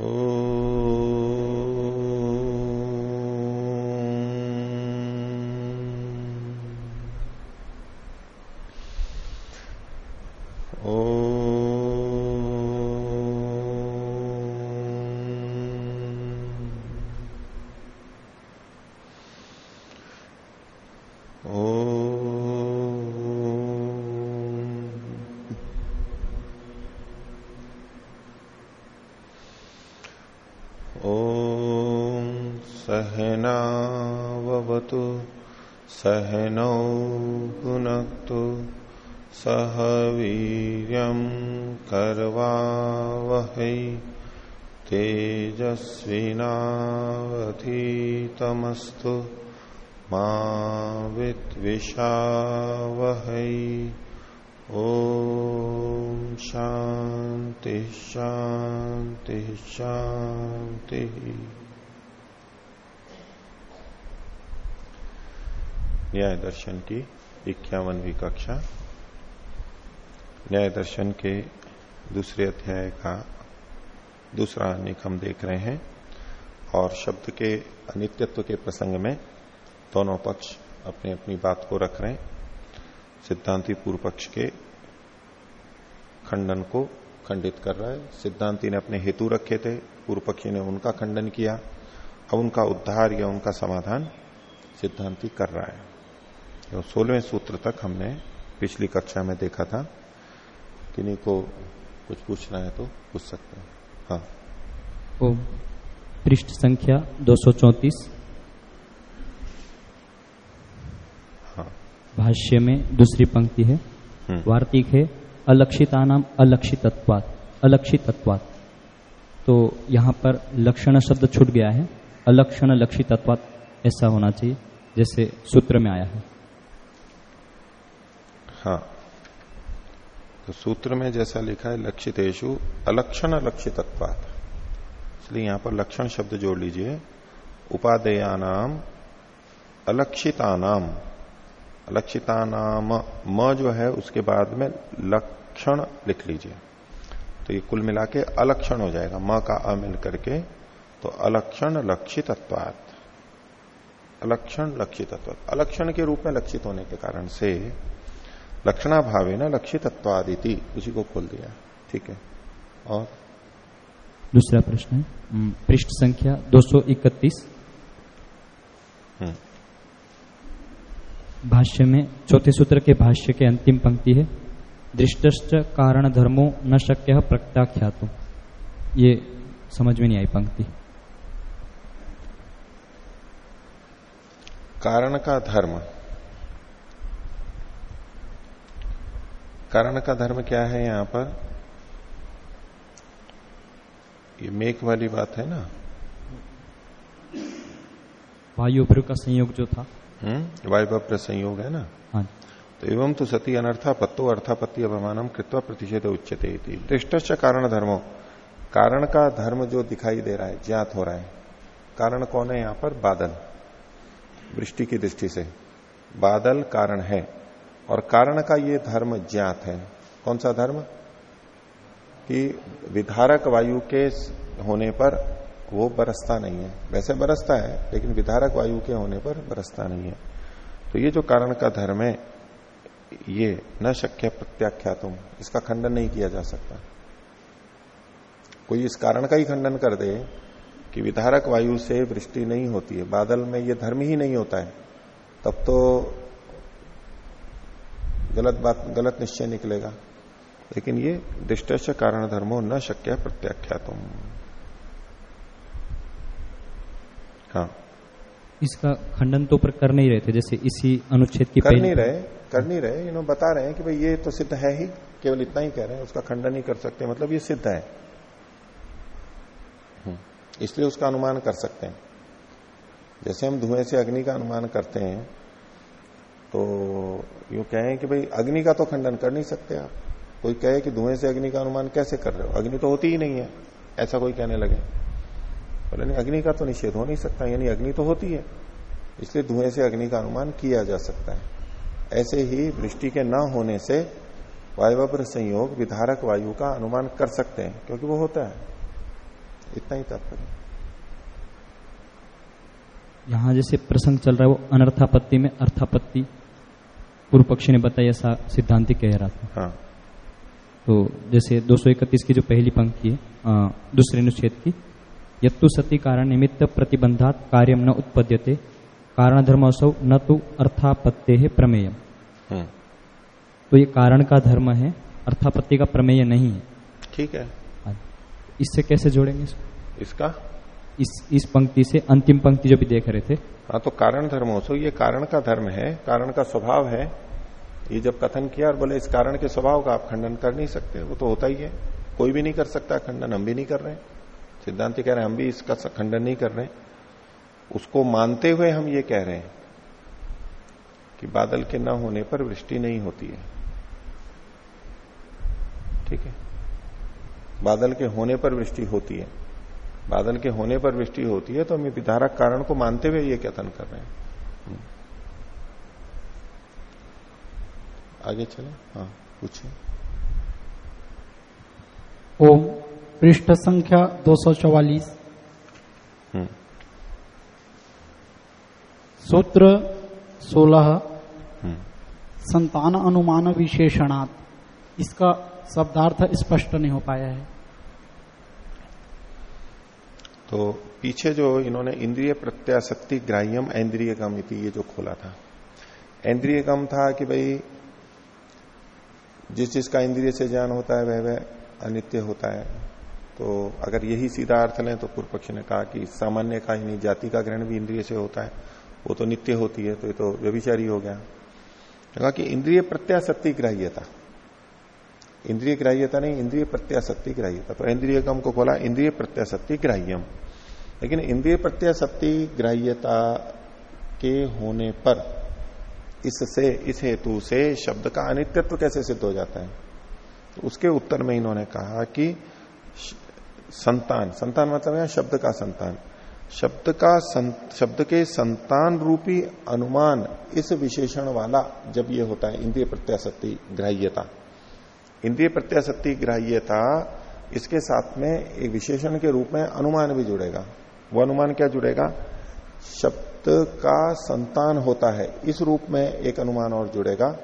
Oh. सहनौ भुनक्तु सह वीर्यं कर्वावहै तेजस्विनावधीतमस्तु मा विद्विषावहै। ओ शांति शांति शांति न्याय दर्शन की इक्यावनवी कक्षा। न्याय दर्शन के दूसरे अध्याय का दूसरा अनेक हम देख रहे हैं और शब्द के अनित्यत्व के प्रसंग में दोनों पक्ष अपनी अपनी बात को रख रहे हैं। सिद्धांति पूर्व पक्ष के खंडन को खंडित कर रहा है। सिद्धांति ने अपने हेतु रखे थे, पूर्व पक्षी ने उनका खंडन किया। अब उनका उद्धार या उनका समाधान सिद्धांति कर रहा है। तो सोलहवें सूत्र तक हमने पिछली कक्षा में देखा था किन्हीं को कुछ पूछना है तो पूछ सकते हैं। हाँ। ओ पृष्ठ संख्या दो हाँ। भाष्य में दूसरी पंक्ति है। हम्म। वार्तिक है अलक्षिता नाम अलक्षितत्वात अलक्षितत्वात। तो यहाँ पर लक्षण शब्द छूट गया है। अलक्षण लक्षितत्वात ऐसा होना चाहिए जैसे सूत्र में आया है। हाँ तो सूत्र में जैसा लिखा है लक्षितेशु अलक्षण लक्षितत्वात इसलिए यहाँ पर लक्षण शब्द जोड़ लीजिए। उपादेयानाम अलक्षितानाम। अलक्षितानाम म जो है, उसके बाद में लक्षण लिख लीजिए। तो ये कुल मिला के अलक्षण हो जाएगा। म का अ मिल करके तो अलक्षण लक्षितत्वात। अलक्षण लक्षितत्वात। अलक्षण के रूप में लक्षित होने के कारण से लक्षणा भावे न लक्षितत्वादिति। उसी को खोल दिया। ठीक है। और? दूसरा प्रश्न है। पृष्ठ संख्या 231 हम्म, भाष्य में चौथे सूत्र के भाष्य के अंतिम पंक्ति है दृष्टश्च कारण धर्मो न शक्य प्रत्याख्यातु। ये समझ में नहीं आई पंक्ति। कारण का धर्म। कारण का धर्म क्या है यहाँ पर? ये मेघ वाली बात है ना? वायु का संयोग जो था। हम्म वायु संयोग है ना? हाँ तो एवं तो सती अनर्थापत्तो अर्थापत्ति अभिमानम कृत्वा प्रतिषेध उच्चते दृष्टश्च कारण धर्मो। कारण का धर्म जो दिखाई दे रहा है ज्ञात हो रहा है। कारण कौन है यहाँ पर? बादल। वृष्टि की दृष्टि से। बादल कारण है। और कारण का ये धर्म ज्ञात है। कौन सा धर्म? कि विधारक वायु के होने पर वो बरसता नहीं है। वैसे बरसता है, लेकिन विधारक वायु के होने पर बरसता नहीं है। तो ये जो कारण का धर्म है, ये न शक्य प्रत्याख्या तुम इसका खंडन नहीं किया जा सकता। कोई इस कारण का ही खंडन कर दे कि विधारक वायु से वृष्टि नहीं होती है। बादल में ये धर्म ही नहीं होता है। तब तो गलत बात गलत निश्चय निकलेगा। लेकिन ये दृष्ट कारण धर्मो न शक्य प्रत्याख्या तुम हाँ। इसका खंडन तो पर कर नहीं रहे थे जैसे इसी अनुच्छेद की कर नहीं रहे कर नहीं रहे इन्होंने बता रहे हैं कि भाई ये तो सिद्ध है ही केवल इतना ही कह रहे हैं उसका खंडन नहीं कर सकते मतलब ये सिद्ध है। हम्म, इसलिए उसका अनुमान कर सकते हैं। जैसे हम धुएँ से अग्नि का अनुमान करते हैं तो यूँ कहें कि भाई, अग्नि का तो खंडन कर नहीं सकते आप। कोई कहे कि धुएँ से अग्नि का अनुमान कैसे कर रहे हो? अग्नि तो होती ही नहीं है। ऐसा कोई कहने लगे। बोले, नहीं, अग्नि का तो निषेध हो नहीं सकता, यानी अग्नि तो होती है। इसलिए धुएँ से अग्नि का अनुमान किया जा सकता है। ऐसे ही वृष्टि के न होने से वायुवप्र संयोग विधारक वायु का अनुमान कर सकते हैं, क्योंकि वो होता है। इतना ही तात्पर्य। यहाँ जैसे प्रसंग चल रहा है, वो अनर्थापत्ति में अर्थापत्ति पूर्व पक्षी ने बताया ऐसा सिद्धांति कह रहा था। हाँ। तो जैसे 231 की जो पहली पंक्ति है दूसरे अनुच्छेद की यत्तु सती कारण निमित्त प्रतिबंधात कार्यम न उत्पद्यते कारण धर्मोत्सव न तो अर्थापत्ते है प्रमेय हम्म, तो ये कारण का धर्म है अर्थापत्ति का प्रमेय नहीं है। ठीक है। इससे कैसे जोड़ेंगे इसको? इसका इस इस पंक्ति से अंतिम पंक्ति जो भी देख रहे थे। हाँ तो कारण धर्मोत्सव ये कारण का धर्म है, कारण का स्वभाव है। ये जब कथन किया और बोले, इस कारण के स्वभाव का आप खंडन कर नहीं सकते, वो तो होता ही है। कोई भी नहीं कर सकता खंडन, हम भी नहीं कर रहे सिद्धांत कह रहे हैं, हम भी इसका खंडन नहीं कर रहे उसको मानते हुए हम ये कह रहे हैं कि बादल के न होने पर वृष्टि नहीं होती है। ठीक है? बादल के होने पर वृष्टि होती है। बादल के होने पर वृष्टि होती है तो हम ये विधारक कारण को मानते हुए ये कथन कर रहे हैं। हम्म। आगे चले। हाँ पूछिए। ओम पृष्ठ संख्या 244 हम्म। सूत्र 16 हम्म। संतान अनुमान विशेषणात्। इसका शब्दार्थ स्पष्ट नहीं हो पाया है। तो पीछे जो इन्होंने इंद्रिय प्रत्याशक्ति ग्राह्यम इंद्रिय गम ये जो खोला था। इंद्रिय गम था कि भाई जिस जिसका इंद्रिय से ज्ञान होता है, वह वह अनित्य होता है। तो अगर यही सीधा अर्थ लें तो पूर्व पक्ष ने कहा कि सामान्य का यानी जाति का ग्रहण भी इंद्रिय से होता है। वो तो नित्य होती है तो ये तो व्यभिचारी हो गया। कहा कि इंद्रिय प्रत्याशक्ति ग्राह्यता। इंद्रिय ग्राह्यता नहीं इंद्रिय प्रत्याशक्ति ग्राह्यता। तो इंद्रिय को बोला इंद्रिय प्रत्याशक्ति ग्राह्यम। लेकिन इंद्रिय प्रत्याशक्ति ग्राह्यता के होने पर इससे इस हेतु से शब्द का अनित्यत्व कैसे सिद्ध हो जाता है? तो उसके उत्तर में इन्होंने कहा कि संतान। संतान मतलब है शब्द का संतान। शब्द का संत, शब्द के संतान रूपी अनुमान इस विशेषण वाला जब ये होता है इंद्रिय प्रत्याशक्ति ग्राह्यता। इंद्रिय प्रत्याशक्ति ग्राह्यता इसके साथ में एक विशेषण के रूप में अनुमान भी जुड़ेगा। वो अनुमान क्या जुड़ेगा? शब्द का संतान होता है, इस रूप में एक अनुमान और जुड़ेगा,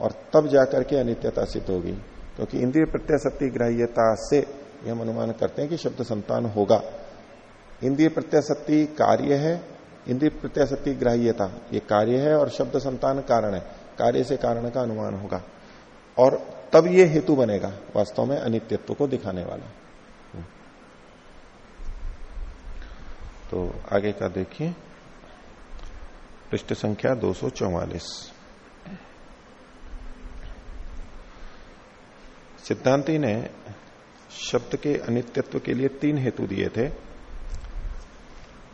और तब जाकर के अनित्यता सिद्ध होगी। क्योंकि इंद्रिय प्रत्याशक्ति ग्राह्यता से हम अनुमान करते हैं कि शब्द संतान होगा। इंद्रिय प्रत्याशक्ति कार्य है, इंद्रिय प्रत्याशक्ति ग्राह्यता, ये कार्य है और शब्द संतान कारण है। कार्य से कारण का अनुमान होगा। और तब ये हेतु बनेगा, वास्तव में अनित्यत्व को दिखाने वाला। तो आगे का देखिए। पृष्ठ संख्या 244 सिद्धांति ने शब्द के अनित्यत्व के लिए तीन हेतु दिए थे।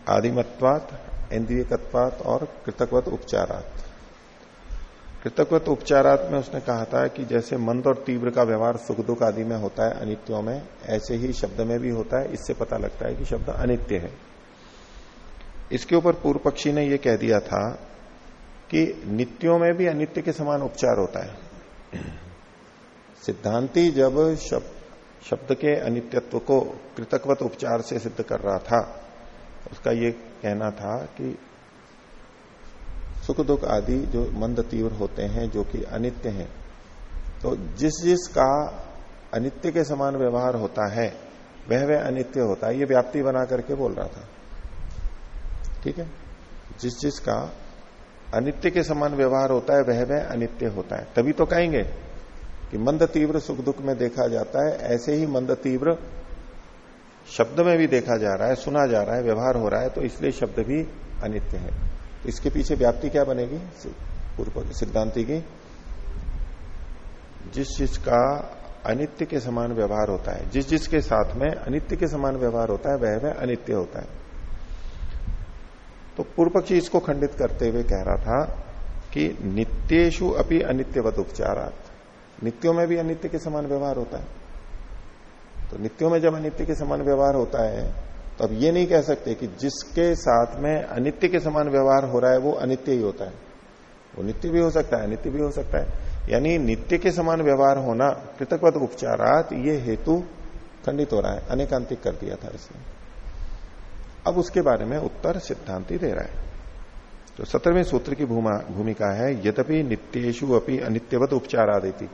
आदिमत्वात, इंद्रियकत्वात और कृतकवत उपचारात। कृतकवत उपचारात में उसने कहा था कि जैसे मंद और तीव्र का व्यवहार सुख दुख आदि में होता है, अनित्यों में, ऐसे ही शब्द में भी होता है, इससे पता लगता है कि शब्द अनित्य है। इसके ऊपर पूर्व पक्षी ने यह कह दिया था कि नित्यों में भी अनित्य के समान उपचार होता है। सिद्धांति जब शब्द शब्द के अनित्यत्व को कृतकवत उपचार से सिद्ध कर रहा था, उसका ये कहना था कि सुख दुख आदि जो मंद तीव्र होते हैं, जो कि अनित्य हैं। तो जिस जिस का अनित्य के समान व्यवहार होता है, वह वह अनित्य होता है। ये व्याप्ति बना करके बोल रहा था। ठीक है? जिस जिस का अनित्य के समान व्यवहार होता है, वह वह अनित्य होता है। तभी तो कहेंगे कि मंद तीव्र सुख दुख में देखा जाता है। ऐसे ही मंद तीव्र शब्द में भी देखा जा रहा है, सुना जा रहा है, व्यवहार हो रहा है तो इसलिए शब्द भी अनित्य है। इसके पीछे व्याप्ति क्या बनेगी? पूर्व सिद्धांति की। जिस चीज़ का अनित्य के समान व्यवहार होता है, जिस जिसके साथ में अनित्य के समान व्यवहार होता है, वह वह अनित्य होता है। तो पूर्व पक्षी इसको खंडित करते हुए कह रहा था कि नित्येशु अपनी अनित्यवत उपचारात। नित्यों में भी अनित्य के समान व्यवहार होता है। तो नित्यों में जब अनित्य के समान व्यवहार होता है तो अब ये नहीं कह सकते कि जिसके साथ में अनित्य के समान व्यवहार हो रहा है, वो अनित्य ही होता है। वो नित्य भी हो सकता है, अनित्य भी हो सकता है। यानी नित्य के समान व्यवहार होना, कृतकवत उपचारात, ये हेतु खंडित हो रहा है, अनेकांतिक कर दिया था इसने। अब उसके बारे में उत्तर सिद्धांति दे रहा है। तो सत्रहवें सूत्र की भूमिका है, यद्यपि नित्येशु अपनी अनित्यवत उपचार आदि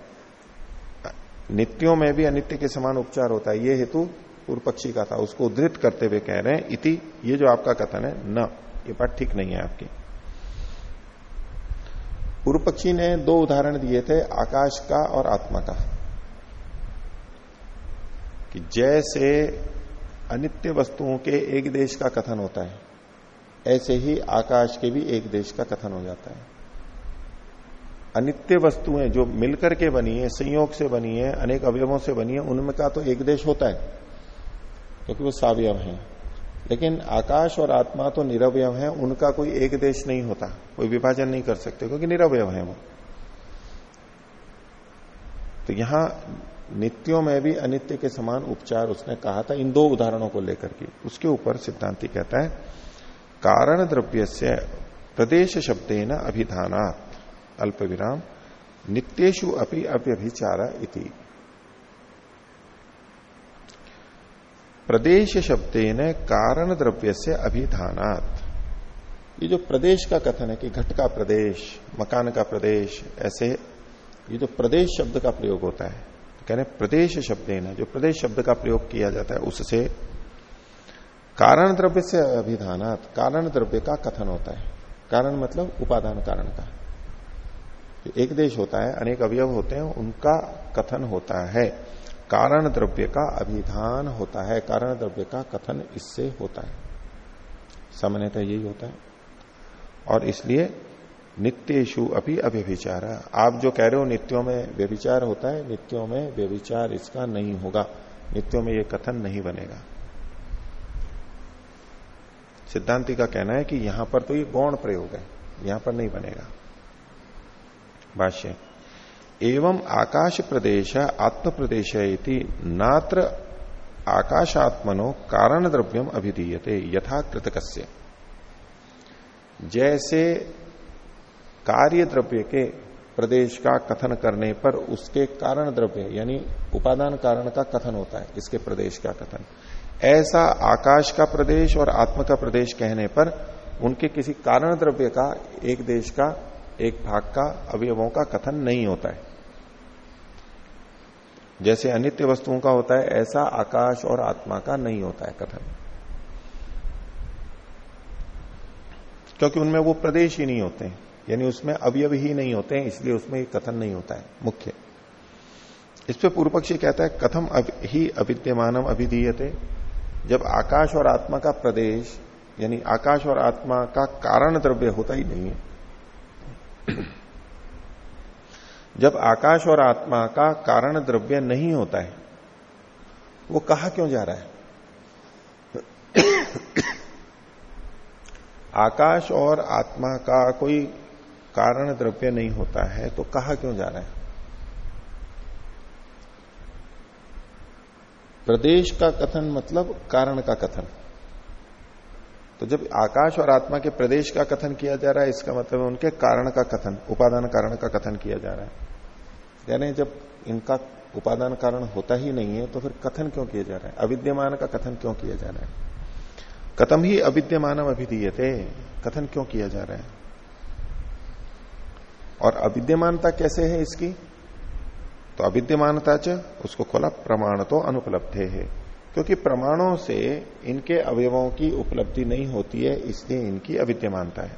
नित्यों में भी अनित्य के समान उपचार होता है, ये हेतु पूर्व पक्षी का था, उसको उद्धृत करते हुए कह रहे हैं, इति, ये जो आपका कथन है, न, ये बात ठीक नहीं है आपकी। पूर्व पक्षी ने दो उदाहरण दिए थे, आकाश का और आत्मा का। कि जैसे अनित्य वस्तुओं के एक देश का कथन होता है, ऐसे ही आकाश के भी एक देश का कथन हो जाता है। अनित्य वस्तुएँ जो मिलकर के बनी है, संयोग से बनी है, अनेक अवयवों से बनी है, उनमें का तो एक देश होता है। क्योंकि वो सावयव है। लेकिन आकाश और आत्मा तो निरवयव है, उनका कोई एक देश नहीं होता। कोई विभाजन नहीं कर सकते, क्योंकि निरवयव है वो। तो यहाँ नित्यों में भी अनित्य के समान उपचार उसने कहा था, इन दो उदाहरणों को लेकर के। उसके ऊपर सिद्धांति कहता है, कारण द्रव्य से प्रदेश शब्द न अभिधानात अल्प विराम नित्येशु अपनी अव्यभिचारा इति। प्रदेश शब्देन कारण द्रव्य से अभिधानात। ये जो प्रदेश का कथन है कि घट का प्रदेश, मकान का प्रदेश, ऐसे ये जो प्रदेश शब्द का प्रयोग होता है तो कहने प्रदेश शब्द है, जो प्रदेश शब्द का प्रयोग किया जाता है, उससे कारण द्रव्य से अभिधानात, कारण द्रव्य का कथन होता है। कारण मतलब उपादान कारण का। एक देश होता है, अनेक अवयव होते हैं, उनका कथन होता है। कारण द्रव्य का अभिधान होता है। कारण द्रव्य का कथन इससे होता है। सामान्यतः यही होता है। और इसलिए नित्येशु अभी अव्यभिचार। आप जो कह रहे हो नित्यों में व्यभिचार होता है, नित्यों में व्यभिचार इसका नहीं होगा। नित्यों में यह कथन नहीं बनेगा। सिद्धांति का कहना है कि यहाँ पर तो ये गौण प्रयोग है। यहाँ पर नहीं बनेगा। भाष्य। एवं आकाश प्रदेश आत्म प्रदेश नात्र आकाशात्मनो कारण द्रव्यम अभिधीयते यथा कृतकस्य। जैसे कार्य द्रव्य के प्रदेश का कथन करने पर उसके कारण द्रव्य यानी उपादान कारण का कथन होता है, इसके प्रदेश का कथन। ऐसा आकाश का प्रदेश और आत्म का प्रदेश कहने पर उनके किसी कारण द्रव्य का, एक देश का, एक भाग का, अवयवों का कथन नहीं होता है। जैसे अनित्य वस्तुओं का होता है, ऐसा आकाश और आत्मा का नहीं होता है कथन। क्योंकि उनमें वो प्रदेश ही नहीं होते, यानी उसमें अवयव ही नहीं होते हैं इसलिए उसमें कथन नहीं होता है, मुख्य। इस पे पूर्व पक्षी कहता है, कथम ही अविद्यमानम अभिधीयते। जब आकाश और आत्मा का प्रदेश, यानी आकाश और आत्मा का कारण द्रव्य होता ही नहीं है। जब आकाश और आत्मा का कारण द्रव्य नहीं होता है, वो कहा क्यों जा रहा है? आकाश और आत्मा का कोई कारण द्रव्य नहीं होता है तो कहा क्यों जा रहा है? प्रदेश का कथन मतलब कारण का कथन। तो जब आकाश और आत्मा के प्रदेश का कथन किया जा रहा है, इसका मतलब उनके कारण का कथन, उपादान कारण का कथन किया जा रहा है। यानी जब इनका उपादान कारण होता ही नहीं है तो फिर कथन क्यों किया जा रहा है? अविद्यमान का कथन क्यों किया जा रहा है? कथम ही अविद्यमान अभिधीयते, कथन क्यों किया जा रहा है? और अविद्यमानता कैसे है इसकी? तो अविद्यमानता च, उसको खोला प्रमाण तो अनुपलब्ध है। क्योंकि प्रमाणों से इनके अवयवों की उपलब्धि नहीं होती है, इसलिए इनकी अविद्यमानता है।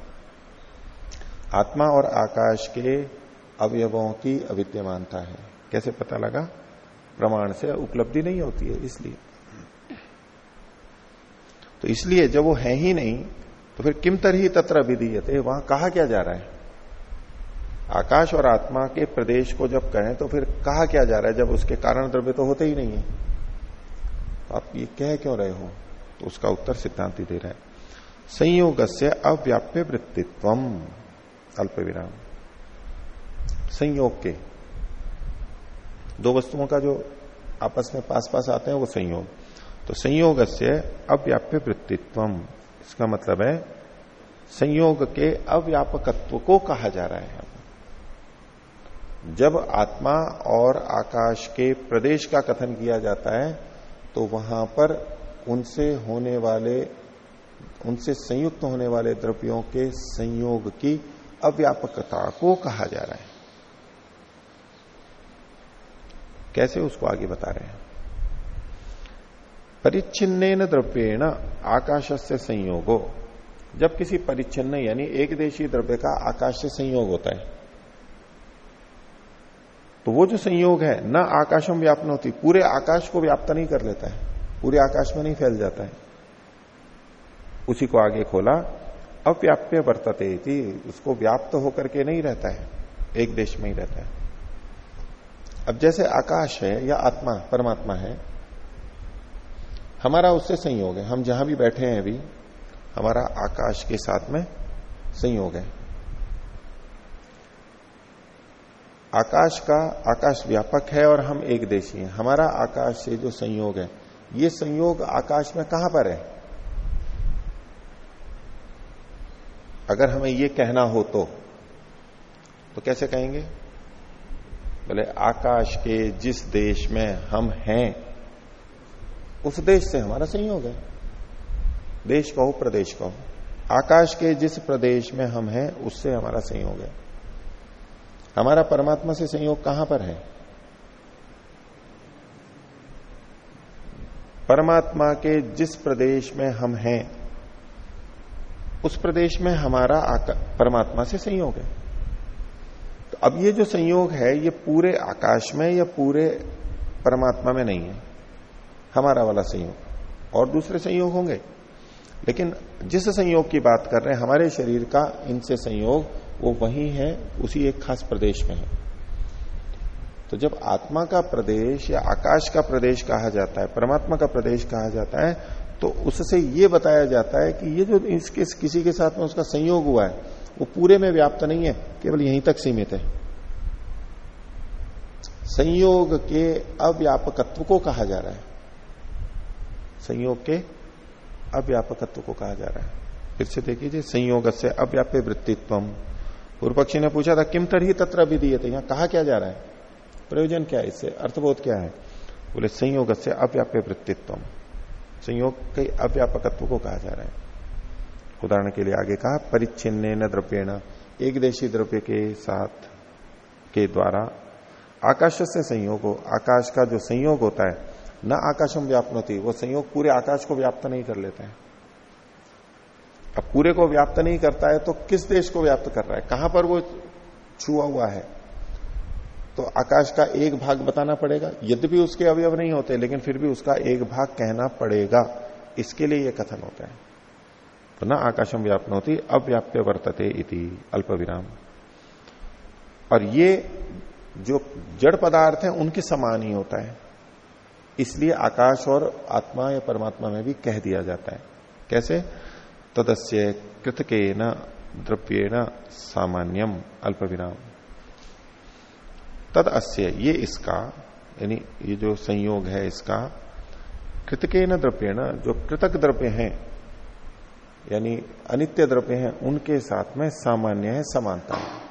आत्मा और आकाश के अवयवों की अविद्यमानता है। कैसे पता लगा? प्रमाण से उपलब्धि नहीं होती है, इसलिए। तो इसलिए जब वो है ही नहीं तो फिर किम तरही तत्र अभिधीयते वहाँ कहा क्या जा रहा है? आकाश और आत्मा के प्रदेश को जब कहें तो फिर कहा क्या जा रहा है? जब उसके कारण द्रव्य तो होते ही नहीं है। तो आप ये कह क्यों रहे हो? तो उसका उत्तर सिद्धांति दे रहा है। संयोग से अव्याप्य वृत्तित्व अल्प विराम संयोग के। दो वस्तुओं का जो आपस में पास पास आते हैं, वो संयोग। तो संयोग से अव्याप्य वृत्तित्व इसका मतलब है, संयोग के अव्यापकत्व को कहा जा रहा है। जब आत्मा और आकाश के प्रदेश का कथन किया जाता है तो वहाँ पर उनसे होने वाले, उनसे संयुक्त होने वाले द्रव्यों के संयोग की अव्यापकता को कहा जा रहा है। कैसे उसको आगे बता रहे हैं? परिच्छिन्न द्रव्येण आकाश से संयोगो। जब किसी परिच्छिन्न, यानी एक देशी द्रव्य का आकाश से संयोग होता है तो वो जो संयोग है, न आकाशम व्यापन होती, पूरे आकाश को व्याप्त नहीं कर लेता है, पूरे आकाश में नहीं फैल जाता है। उसी को आगे खोला, अव्याप्य वर्तते थी उसको व्याप्त होकर के नहीं रहता है, एक देश में ही रहता है। अब जैसे आकाश है या आत्मा, परमात्मा है, हमारा उससे संयोग है। हम जहाँ भी बैठे हैं अभी, हमारा आकाश के साथ में संयोग है। आकाश का आकाश व्यापक है और हम एक देशी हैं। हमारा आकाश से जो संयोग है, ये संयोग आकाश में कहाँ पर है? अगर हमें ये कहना हो तो तो कैसे कहेंगे? बोले, आकाश के जिस देश में हम हैं, उस देश से हमारा संयोग है। देश कहो, प्रदेश कहो। आकाश के जिस प्रदेश में हम हैं, उससे हमारा संयोग है। हमारा परमात्मा से संयोग कहाँ पर है? परमात्मा के जिस प्रदेश में हम हैं, उस प्रदेश में हमारा परमात्मा से संयोग है। अब ये जो संयोग है, ये पूरे आकाश में या पूरे परमात्मा में नहीं है? हमारा वाला संयोग। और दूसरे संयोग होंगे। लेकिन जिस संयोग की बात कर रहे हैं, हमारे शरीर का इनसे संयोग, वो वही है, उसी एक खास प्रदेश में है। तो जब आत्मा का प्रदेश या आकाश का प्रदेश कहा जाता है, परमात्मा का प्रदेश कहा जाता है तो उससे ये बताया जाता है कि ये जो इसके किसी के साथ में उसका संयोग हुआ है वो पूरे में व्याप्त नहीं है, केवल यहीं तक सीमित है। संयोग के अव्यापकत्व को कहा जा रहा है। संयोग के अव्यापकत्व को कहा जा रहा है। फिर से देखिए संयोग से अव्याप्य वृत्तित्व पूर्व पक्षी ने पूछा था, किम तरही तत्र विधीय थे यहाँ कहा क्या जा रहा है? प्रयोजन क्या है इससे? अर्थबोध क्या है? बोले संयोग से अव्याप्य वृत्तित्व संयोग के अव्यापकत्व को कहा जा रहा है। उदाहरण के लिए आगे कहा परिच्छिन्न द्रव्यण, एक देशी द्रव्य के साथ, के द्वारा आकाश से संयोग हो, आकाश का जो संयोग होता है, न आकाशम व्याप्त होती वो संयोग पूरे आकाश को व्याप्त नहीं कर लेता है। अब पूरे को व्याप्त नहीं करता है तो किस देश को व्याप्त कर रहा है? कहाँ पर वो छुआ हुआ है? तो आकाश का एक भाग बताना पड़ेगा। यद्यपि उसके अवयव नहीं होते, लेकिन फिर भी उसका एक भाग कहना पड़ेगा। इसके लिए यह कथन होता है। तो ना आकाशम व्याप्त होती अव्याप्य वर्तते इति अल्प विराम और ये जो जड़ पदार्थ है, उनके समान ही होता है। इसलिए आकाश और आत्मा या परमात्मा में भी कह दिया जाता है। कैसे? तदस्य कृतके न द्रव्येण सामान्यम अल्प विराम तद अस्य ये इसका, यानी ये जो संयोग है इसका कृतके न द्रव्येण, जो कृतक द्रव्य हैं यानी अनित्य द्रव्य हैं, उनके साथ में सामान्य है समानता। है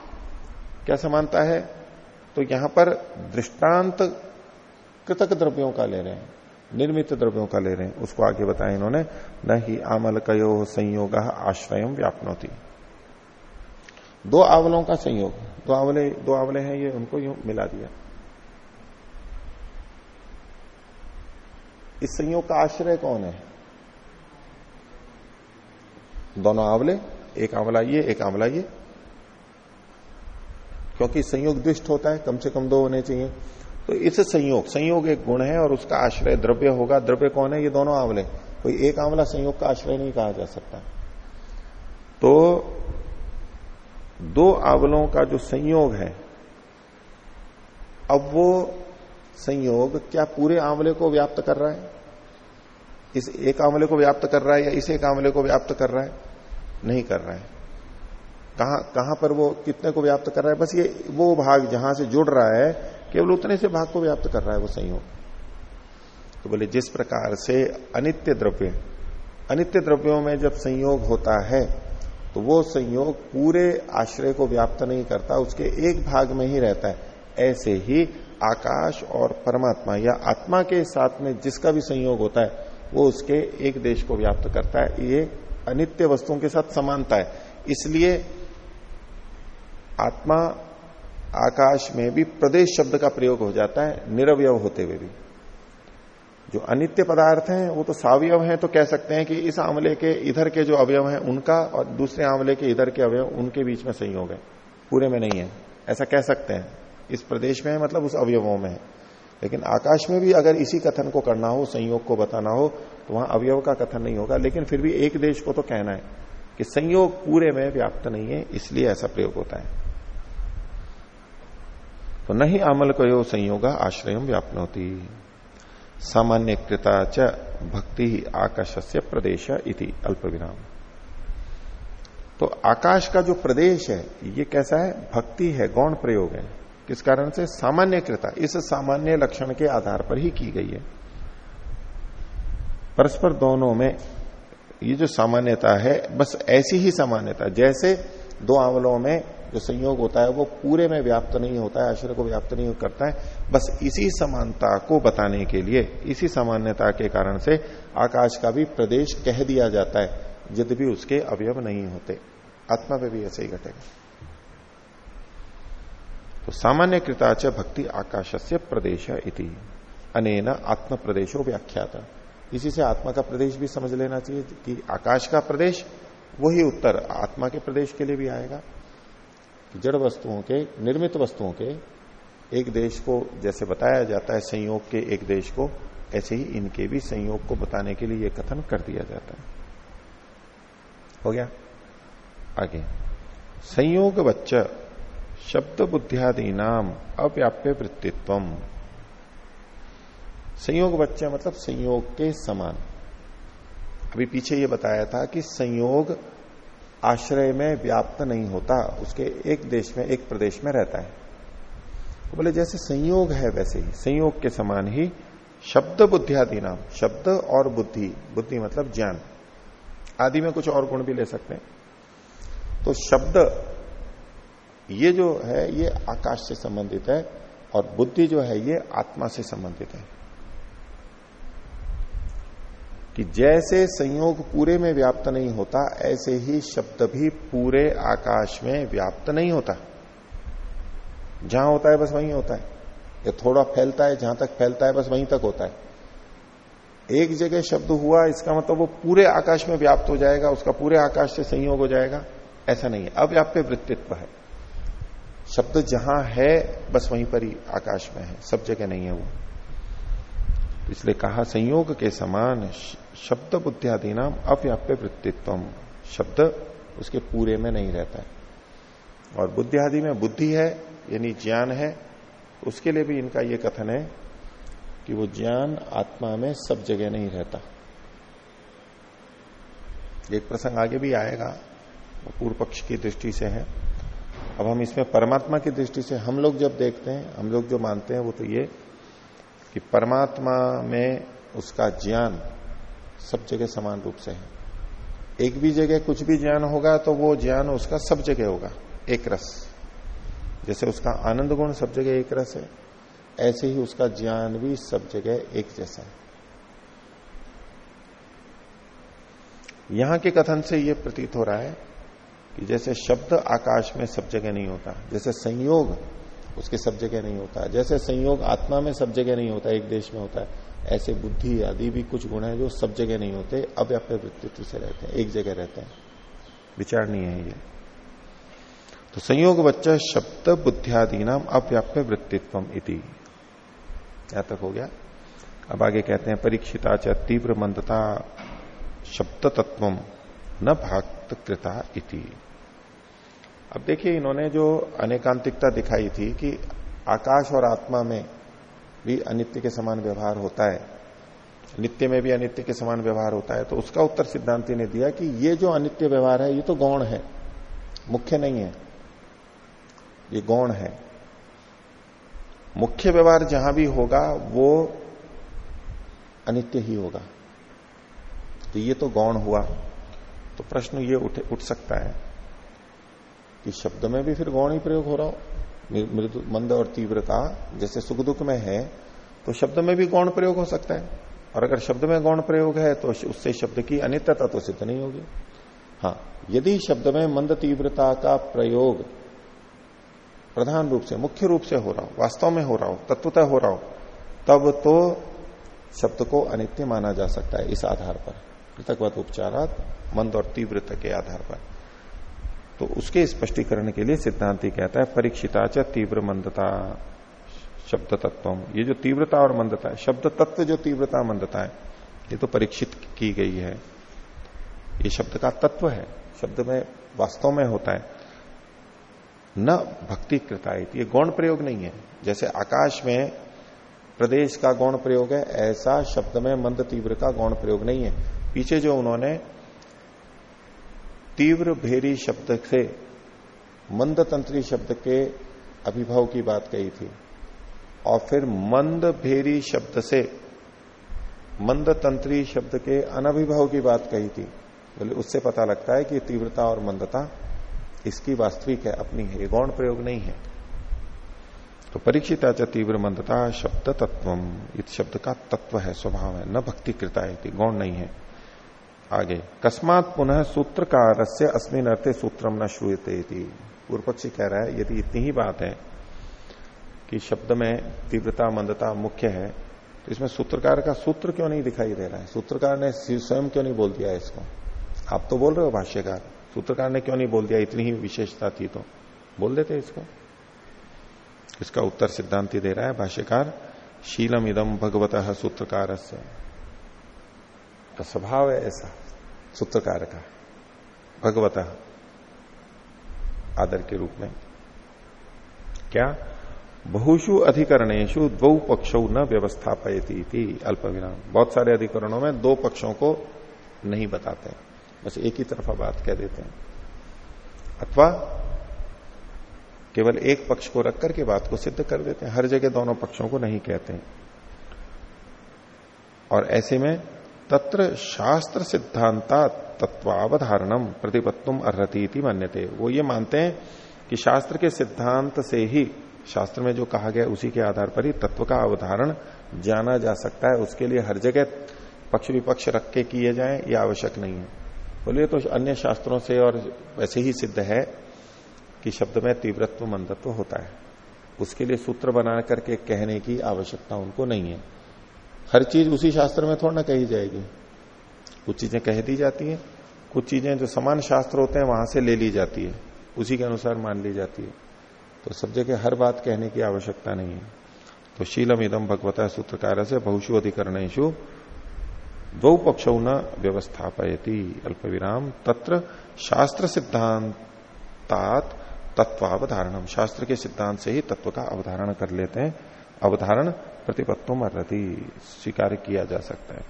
क्या समानता है? तो यहाँ पर दृष्टांत कृतक द्रव्यों का ले रहे हैं, निर्मित द्रव्यों का ले रहे हैं। उसको आगे बताया इन्होंने, न ही आमल कयो संयोग आश्रय व्यापनोती। दो आवलों का संयोग, दो आवले दो आवले हैं ये, उनको यूँ मिला दिया। इस संयोग का आश्रय कौन है? दोनों आंवले, एक आंवला ये, एक आंवला ये। क्योंकि संयोग दुष्ट होता है, कम से कम दो होने चाहिए। तो इस संयोग संयोग एक गुण है और उसका आश्रय द्रव्य होगा। द्रव्य कौन है? ये दोनों आंवले। कोई एक आंवला संयोग का आश्रय नहीं कहा जा सकता। तो दो आंवलों का जो संयोग है, अब वो संयोग क्या पूरे आंवले को व्याप्त कर रहा है? इस एक आंवले को व्याप्त कर रहा है या इस एक आंवले को व्याप्त कर रहा है? नहीं कर रहा है। कहाँ कहाँ पर वो कितने को व्याप्त कर रहा है? बस ये, वो भाग जहाँ से जुड़ रहा है, केवल उतने से भाग को व्याप्त कर रहा है वो संयोग। तो बोले, जिस प्रकार से अनित्य द्रव्य, अनित्य द्रव्यों में जब संयोग होता है तो वो संयोग पूरे आश्रय को व्याप्त नहीं करता, उसके एक भाग में ही रहता है। ऐसे ही आकाश और परमात्मा या आत्मा के साथ में जिसका भी संयोग होता है वो उसके एक देश को व्याप्त करता है। ये अनित्य वस्तुओं के साथ समानता है। इसलिए आत्मा आकाश में भी प्रदेश शब्द का प्रयोग हो जाता है निरवय होते हुए भी। जो अनित्य पदार्थ हैं, वो तो सावयव हैं तो कह सकते हैं कि इस आंवले के, इधर के जो अवयव हैं, उनका और दूसरे आंवले के, इधर के अवयव, उनके बीच में संयोग है। पूरे में नहीं है। ऐसा कह सकते हैं। इस प्रदेश में है मतलब उस अवयवों में है। लेकिन आकाश में भी अगर इसी कथन को करना हो, संयोग को बताना हो तो वहाँ अवयव का कथन नहीं होगा। लेकिन फिर भी एक देश को तो कहना है कि संयोग पूरे में व्याप्त नहीं है, इसलिए ऐसा प्रयोग होता है। तो नहीं अमल को संयोग आश्रय व्याप्त होती सामान्य कृता च भक्ति ही आकाश से प्रदेश इति अल्प विराम तो आकाश का जो प्रदेश है, ये कैसा है? भक्ति है, गौण प्रयोग है। किस कारण से? सामान्य कृता इस सामान्य लक्षण के आधार पर ही की गई है। परस्पर दोनों में ये जो सामान्यता है, बस ऐसी ही सामान्यता। जैसे दो आंवलों में जो संयोग होता है, वो पूरे में व्याप्त नहीं होता है, आश्रय को व्याप्त नहीं करता है। बस इसी समानता को बताने के लिए, इसी सामान्यता के कारण से आकाश का भी प्रदेश कह दिया जाता है, यद्यपि उसके अवयव नहीं होते। आत्मा पे भी ऐसे ही घटेगा। तो सामान्य कृताच भक्ति आकाश से प्रदेश इति। अनेन आत्म प्रदेशो व्याख्याता। इसी से आत्मा का प्रदेश भी समझ लेना चाहिए कि आकाश का प्रदेश, वही उत्तर आत्मा के प्रदेश के लिए भी आएगा। जड़ वस्तुओं के, निर्मित वस्तुओं के एक देश को जैसे बताया जाता है, संयोग के एक देश को, ऐसे ही इनके भी संयोग को बताने के लिए यह कथन कर दिया जाता है। हो गया? आगे। संयोग बच्चा शब्द बुद्धियादि नाम अव्याप्य वृत्तित्व संयोग बच्चा मतलब संयोग के समान। अभी पीछे ये बताया था कि संयोग आश्रय में व्याप्त नहीं होता, उसके एक देश में, एक प्रदेश में रहता है। तो बोले, जैसे संयोग है वैसे ही, संयोग के समान ही शब्द बुद्धियादि नाम शब्द और बुद्धि बुद्धि मतलब ज्ञान। आदि में कुछ और गुण भी ले सकते हैं। तो शब्द ये जो है, ये आकाश से संबंधित है और बुद्धि जो है, ये आत्मा से संबंधित है। कि जैसे संयोग पूरे में व्याप्त नहीं होता, ऐसे ही शब्द भी पूरे आकाश में व्याप्त नहीं होता। जहाँ होता है, बस वहीं होता है। या थोड़ा फैलता है, जहाँ तक फैलता है, बस वहीं तक होता है। एक जगह शब्द हुआ, इसका मतलब वो पूरे आकाश में व्याप्त हो जाएगा, उसका पूरे आकाश से संयोग हो जाएगा। ऐसा नहीं है। अव्याप्य वृत्तित्व है। शब्द जहाँ है, बस वहीं पर ही आकाश में है। सब जगह नहीं है वो। इसलिए कहा, संयोग के समान शब्द बुद्धियादि नाम अव्याप्य वृत्तित्व शब्द उसके पूरे में नहीं रहता है। और बुद्धि आदि में बुद्धि है, यानी ज्ञान है, उसके लिए भी इनका यह कथन है कि वो ज्ञान आत्मा में सब जगह नहीं रहता। एक प्रसंग आगे भी आएगा पूर्व पक्ष की दृष्टि से है। अब हम इसमें परमात्मा की दृष्टि से हम लोग जब देखते हैं, हम लोग जो मानते हैं वो तो ये कि परमात्मा में उसका ज्ञान सब जगह समान रूप से है। एक भी जगह कुछ भी ज्ञान होगा तो वो ज्ञान उसका सब जगह होगा, एक रस। जैसे उसका आनंद गुण सब जगह एक रस है, ऐसे ही उसका ज्ञान भी सब जगह एक जैसा है। यहाँ के कथन से यह प्रतीत हो रहा है कि जैसे शब्द आकाश में सब जगह नहीं होता, जैसे संयोग उसके सब जगह नहीं होता, जैसे संयोग आत्मा में सब जगह नहीं होता, एक देश में होता है, ऐसे बुद्धि आदि भी कुछ गुण है जो सब जगह नहीं होते अव्याप्य वृत्तित्व से रहते हैं, एक जगह रहते हैं। विचार नहीं है ये। तो संयोग बच्चा शब्द बुद्धियादि नाम अव्याप्य वृत्तित्व इति। यहाँ तक हो गया। अब आगे कहते हैं, परीक्षिता च तीव्र मंदता शब्द तत्व न भाक्त कृता इति। अब देखिए, इन्होंने जो अनेकांतिकता दिखाई थी कि आकाश और आत्मा में भी अनित्य के समान व्यवहार होता है, नित्य में भी अनित्य के समान व्यवहार होता है तो उसका उत्तर सिद्धांति ने दिया कि ये जो अनित्य व्यवहार है, ये तो गौण है, मुख्य नहीं है, ये गौण है। मुख्य व्यवहार जहाँ भी होगा, वो अनित्य ही होगा। तो ये तो गौण हुआ। तो प्रश्न ये उठ उठ सकता है कि शब्द में भी फिर गौण ही प्रयोग हो रहा हो। मृदु, मंद और तीव्र का जैसे सुख दुख में है तो शब्द में भी गौण प्रयोग हो सकता है। और अगर शब्द में गौण प्रयोग है तो उससे शब्द की अनित्यता तो सिद्ध नहीं होगी। हाँ यदि शब्द में मंद तीव्रता का प्रयोग प्रधान रूप से, मुख्य रूप से हो रहा हो, वास्तव में हो रहा हो, तत्वतः हो रहा हो, तब तो शब्द को अनित्य माना जा सकता है इस आधार पर। पृथकवत उपचारात, मंद और तीव्रता के आधार पर। तो उसके स्पष्टीकरण के लिए सिद्धांति कहता है, परीक्षिता च तीव्र मंदता शब्द तत्व ये जो तीव्रता और मंदता है शब्द तत्व जो तीव्रता मंदता है, ये तो परीक्षित की गई है। ये शब्द का तत्व है, शब्द में, वास्तव में होता है। न भक्ति कृता ये गौण प्रयोग नहीं है। जैसे आकाश में प्रदेश का गौण प्रयोग है, ऐसा शब्द में मंद तीव्र का गौण प्रयोग नहीं है। पीछे जो उन्होंने तीव्र भेरी शब्द से मंद तंत्री शब्द के अभिभाव की बात कही थी और फिर मंद भेरी शब्द से मंद तंत्री शब्द के अनभिभाव की बात कही थी। बोले, उससे पता लगता है कि तीव्रता और मंदता इसकी वास्तविक है, अपनी है गौण प्रयोग नहीं है। तो परीक्षिता च तीव्र मंदता शब्द तत्व इस शब्द का तत्व है, स्वभाव है, न भक्ति कृता है गौण नहीं है। आगे। कस्मात पुनः सूत्रकार से अस्मिन अर्थे सूत्रम न श्रूयते पूर्व पक्षी कह रहा है, यदि इतनी ही बात है कि शब्द में तीव्रता, मंदता मुख्य है तो इसमें सूत्रकार का सूत्र क्यों नहीं दिखाई दे रहा है? सूत्रकार ने स्वयं क्यों नहीं बोल दिया इसको? आप तो बोल रहे हो, भाष्यकार। सूत्रकार ने क्यों नहीं बोल दिया? इतनी ही विशेषता थी तो। बोल देते इसको। इसका उत्तर सिद्धांति दे रहा है, भाष्यकार शीलम इदम भगवत सूत्रकार से तो स्वभाव है ऐसा। सूत्रकार का भगवत आदर के रूप में। क्या? बहुशु अधिकरणेशु दो पक्षों न व्यवस्थापयती अल्प विराम बहुत सारे अधिकरणों में दो पक्षों को नहीं बताते बस एक ही तरफा बात कह देते हैं। अथवा केवल एक पक्ष को रख करके बात को सिद्ध कर देते हैं। हर जगह दोनों पक्षों को नहीं कहते हैं। और ऐसे में तत्र शास्त्र सिद्धांता तत्वावधारणम प्रतिपत्तुम अर्ती मान्यते। वो ये मानते हैं कि शास्त्र के सिद्धांत से ही शास्त्र में जो कहा गया उसी के आधार पर ही तत्व का अवधारण जाना जा सकता है। उसके लिए हर जगह पक्ष विपक्ष रख के किए जाए, ये आवश्यक नहीं है। बोलिए तो अन्य शास्त्रों से और वैसे ही सिद्ध है कि शब्द में तीव्रत्व मंदत्व होता है। उसके लिए सूत्र बना करके कहने की आवश्यकता उनको नहीं है। हर चीज़ उसी शास्त्र में थोड़ा ना कही जाएगी। कुछ चीज़ें कह दी जाती है, कुछ चीज़ें जो समान शास्त्र होते हैं वहाँ से ले ली जाती है, उसी के अनुसार मान ली जाती है। तो सब जगह हर बात कहने की आवश्यकता नहीं है। तो शीलम इदम भगवता सूत्रकार से बहुशु अधिकरणेशु दो पक्ष न व्यवस्थापयती अल्प विराम तत्र शास्त्र सिद्धांतात तत्वावधारणम शास्त्र के सिद्धांत से ही तत्व का अवधारण कर लेते हैं। अवधारण प्रतिपत्तों मर्रति स्वीकार किया जा सकता है।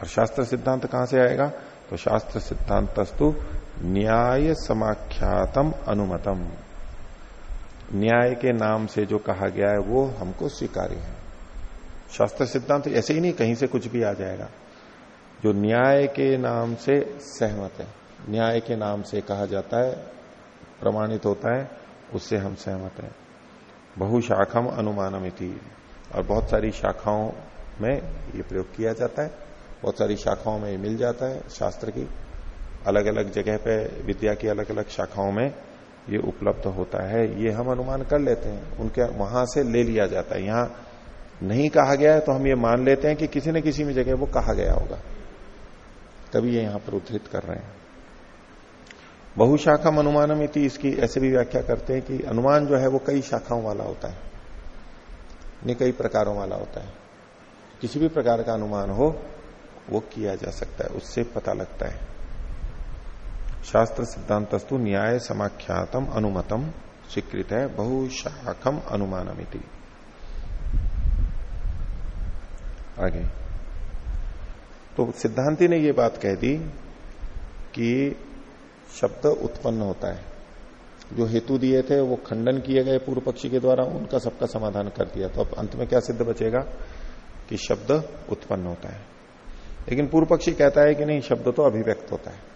और शास्त्र सिद्धांत कहाँ से आएगा? तो शास्त्र सिद्धांतस्तु न्याय समाख्यातम अनुमतम। न्याय के नाम से जो कहा गया है, वो हमको स्वीकार्य है। शास्त्र सिद्धांत ऐसे ही नहीं, कहीं से कुछ भी आ जाएगा। जो न्याय के नाम से सहमत है, न्याय के नाम से कहा जाता है, प्रमाणित होता है, उससे हम सहमत हैं। बहुशाखम अनुमानमिति। और बहुत सारी शाखाओं में ये प्रयोग किया जाता है। बहुत सारी शाखाओं में ये मिल जाता है। शास्त्र की अलग अलग जगह पे, विद्या की अलग अलग शाखाओं में ये उपलब्ध होता है। ये हम अनुमान कर लेते हैं। उनके वहाँ से ले लिया जाता है। यहाँ नहीं कहा गया है तो हम ये मान लेते हैं कि किसी न किसी में जगह वो कहा गया होगा। तभी ये यहाँ पर उद्धृत कर रहे हैं। बहुशाखा अनुमानम इति, इसकी ऐसे भी व्याख्या करते हैं कि अनुमान जो है वो कई शाखाओं वाला होता है। नहीं कई प्रकारों वाला होता है। किसी भी प्रकार का अनुमान हो, वो किया जा सकता है, उससे पता लगता है। शास्त्र सिद्धांतस्तु न्याय समाख्यातम अनुमतम स्वीकृत है बहुशाखम अनुमानमिति आगे। तो सिद्धांति ने ये बात कह दी कि शब्द उत्पन्न होता है। जो हेतु दिए थे, वो खंडन किए गए पूर्व पक्षी के द्वारा, उनका सबका समाधान कर दिया। तो अब अंत में क्या सिद्ध बचेगा? कि शब्द उत्पन्न होता है। लेकिन पूर्व पक्षी कहता है कि नहीं, शब्द तो अभिव्यक्त होता है।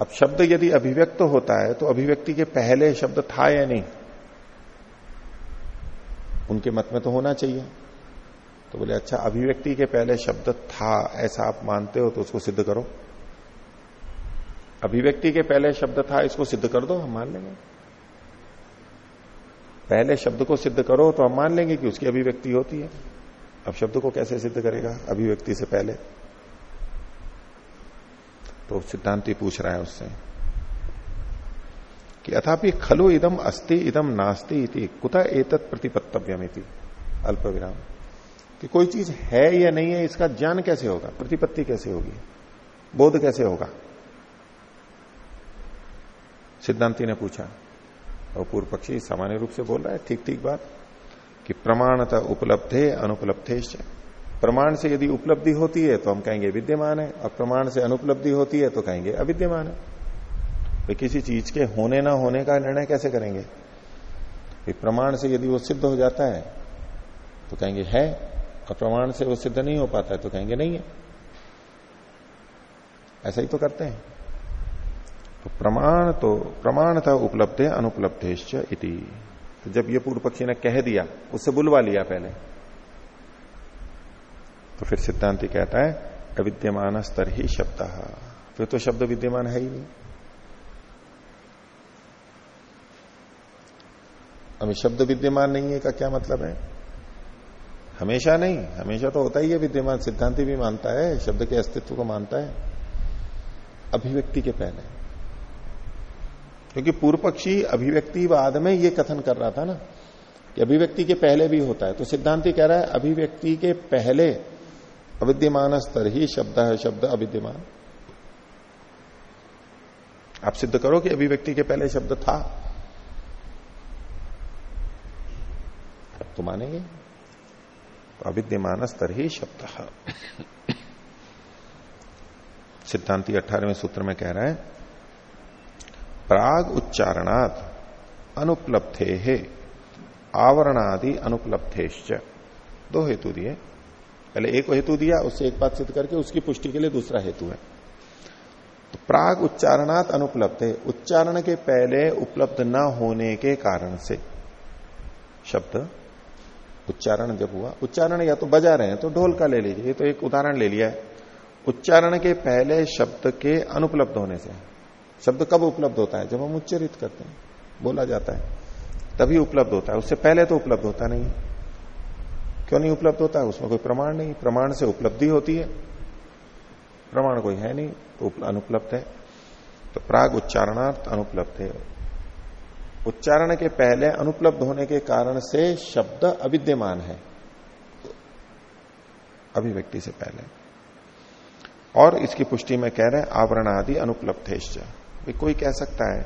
अब शब्द यदि अभिव्यक्त होता है तो अभिव्यक्ति के पहले शब्द था या नहीं? उनके मत में तो होना चाहिए। तो बोले अच्छा अभिव्यक्ति के पहले शब्द था, ऐसा आप मानते हो तो उसको सिद्ध करो। अभिव्यक्ति के पहले शब्द था, इसको सिद्ध कर दो, हम मान लेंगे। पहले शब्द को सिद्ध करो तो हम मान लेंगे कि उसकी अभिव्यक्ति होती है। अब शब्द को कैसे सिद्ध करेगा? अभिव्यक्ति से पहले। तो सिद्धांति पूछ रहा है उससे कि अथापि खलु इदम अस्ति इदम नास्ति इति कुता एतत् प्रतिपत्तव्यम अल्प विराम कि कोई चीज़ है या नहीं है, इसका ज्ञान कैसे होगा? प्रतिपत्ति कैसे होगी? बोध कैसे होगा? सिद्धांति ने पूछा। और पूर्व पक्षी सामान्य रूप से बोल रहा है, ठीक ठीक बात, कि प्रमाणता उपलब्धे अनुपलब्धे प्रमाण से यदि उपलब्धि होती है तो हम कहेंगे विद्यमान है, और प्रमाण से अनुपलब्धि होती है तो कहेंगे अविद्यमान है। तो किसी चीज़ के होने ना होने का निर्णय कैसे करेंगे? प्रमाण से यदि वो सिद्ध हो जाता है तो कहेंगे है, और प्रमाण से वो सिद्ध नहीं हो पाता है तो कहेंगे नहीं है। ऐसा ही तो करते हैं। तो प्रमाण तो प्रमाण था उपलब्ध अनुपलब्धेश्च इति। तो जब ये पूर्व पक्षी ने कह दिया, उससे बुलवा लिया पहले। तो फिर सिद्धांति कहता है, अविद्यमान स्तर ही शब्द। फिर तो शब्द विद्यमान है ही नहीं। अभी शब्द विद्यमान नहीं है का क्या मतलब है? हमेशा नहीं, हमेशा तो होता ही है विद्यमान। सिद्धांति भी मानता है, शब्द के अस्तित्व को मानता है। अभिव्यक्ति के पहले। क्योंकि पूर्व पक्षी अभिव्यक्तिवाद में ये कथन कर रहा था ना, कि अभिव्यक्ति के पहले भी होता है। तो सिद्धांति कह रहा है, अभिव्यक्ति के पहले अविद्यमान स्तर ही शब्द है, शब्द अविद्यमान। आप सिद्ध करो कि अभिव्यक्ति के पहले शब्द था। तो मानेंगे तो अविद्यमान स्तर ही शब्द सिद्धांति अठारहवें सूत्र में कह रहा है प्राग उच्चारणात अनुपलब्धे है आवरणादि अनुपलब्धेश्च। दो हेतु दिए। पहले एक हेतु दिया, उससे एक बात सिद्ध करके उसकी पुष्टि के लिए दूसरा हेतु है। तो प्राग उच्चारणात अनुपलब्ध है उच्चारण के पहले उपलब्ध न होने के कारण से। शब्द, उच्चारण जब हुआ, उच्चारण या तो बजा रहे हैं तो ढोल का ले लीजिए तो एक उदाहरण ले लिया है। उच्चारण के पहले शब्द के अनुपलब्ध होने से। शब्द कब उपलब्ध होता है? जब हम उच्चरित करते हैं, बोला जाता है, तभी उपलब्ध होता है। उससे पहले तो उपलब्ध होता नहीं। क्यों नहीं उपलब्ध होता? है उसमें कोई प्रमाण नहीं। प्रमाण से उपलब्धि होती है। प्रमाण कोई है नहीं तो अनुपलब्ध है। तो प्राग उच्चारणार्थ अनुपलब्ध है। उच्चारण के पहले अनुपलब्ध होने के कारण से शब्द अविद्यमान है। अभिव्यक्ति से पहले। और इसकी पुष्टि में कह रहे हैं आवरण आदि अनुपलब्ध कोई कह सकता है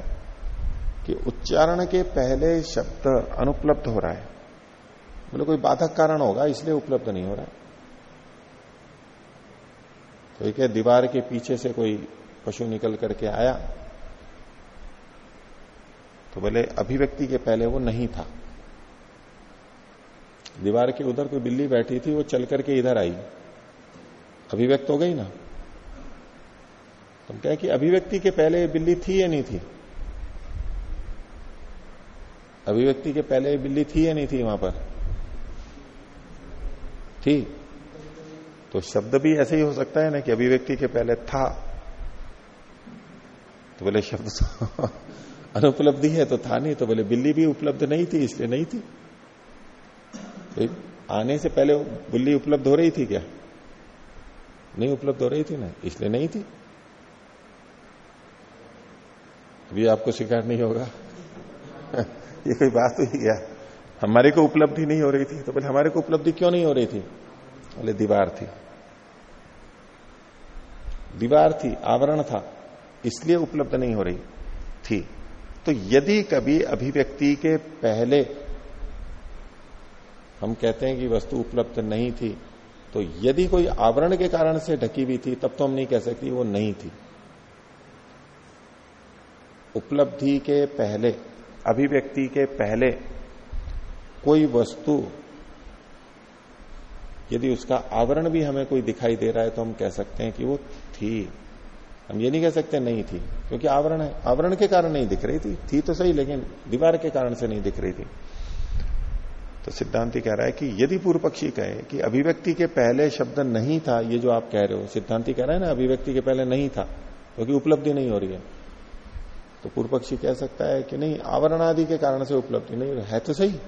कि उच्चारण के पहले शब्द अनुपलब्ध हो रहा है। बोले कोई बाधक कारण होगा, इसलिए उपलब्ध नहीं हो रहा है। तो एक दीवार के पीछे से कोई पशु निकल करके आया तो बोले, अभिव्यक्ति के पहले वो नहीं था। दीवार के उधर कोई बिल्ली बैठी थी, वो चल करके इधर आई। अभिव्यक्त हो गई ना? तुम कहें कि अभिव्यक्ति के पहले बिल्ली थी या नहीं थी? अभिव्यक्ति के पहले बिल्ली थी या नहीं थी वहाँ पर? थी। तो शब्द भी ऐसे ही हो सकता है ना कि अभिव्यक्ति के पहले था। तो बोले शब्द अनुपलब्धि है तो था नहीं तो बोले बिल्ली भी उपलब्ध नहीं थी, इसलिए नहीं थी। तो आने से पहले बिल्ली उपलब्ध हो रही थी क्या? नहीं उपलब्ध हो रही थी ना, इसलिए नहीं थी। अभी आपको शिकार नहीं होगा। ये कोई बात हुई क्या हमारे को उपलब्धि नहीं हो रही थी तो बोले, हमारे को उपलब्धि क्यों नहीं हो रही थी? बोले, दीवार थी। दीवार थी, आवरण था, इसलिए उपलब्ध नहीं हो रही थी। तो यदि कभी अभिव्यक्ति के पहले हम कहते हैं कि वस्तु उपलब्ध नहीं थी तो यदि कोई आवरण के कारण से ढकी हुई थी, तब तो हम नहीं कह सकते वो नहीं थी। उपलब्धि के पहले, अभिव्यक्ति के पहले कोई वस्तु, यदि उसका आवरण भी हमें कोई दिखाई दे रहा है तो हम कह सकते हैं कि वो थी। हम ये नहीं कह सकते नहीं थी, क्योंकि आवरण है। आवरण के कारण नहीं दिख रही थी। थी तो सही, लेकिन दीवार के कारण से नहीं दिख रही थी। तो सिद्धांति कह रहा है कि यदि पूर्व पक्षी कहे कि अभिव्यक्ति के पहले शब्द नहीं था, ये जो आप कह रहे हो, सिद्धांति कह रहा है ना, अभिव्यक्ति के पहले नहीं था, क्योंकि तो उपलब्धि नहीं हो रही है। तो पूर्व पक्षी कह सकता है कि नहीं, आवरण आदि के कारण से उपलब्धि नहीं, है तो सही।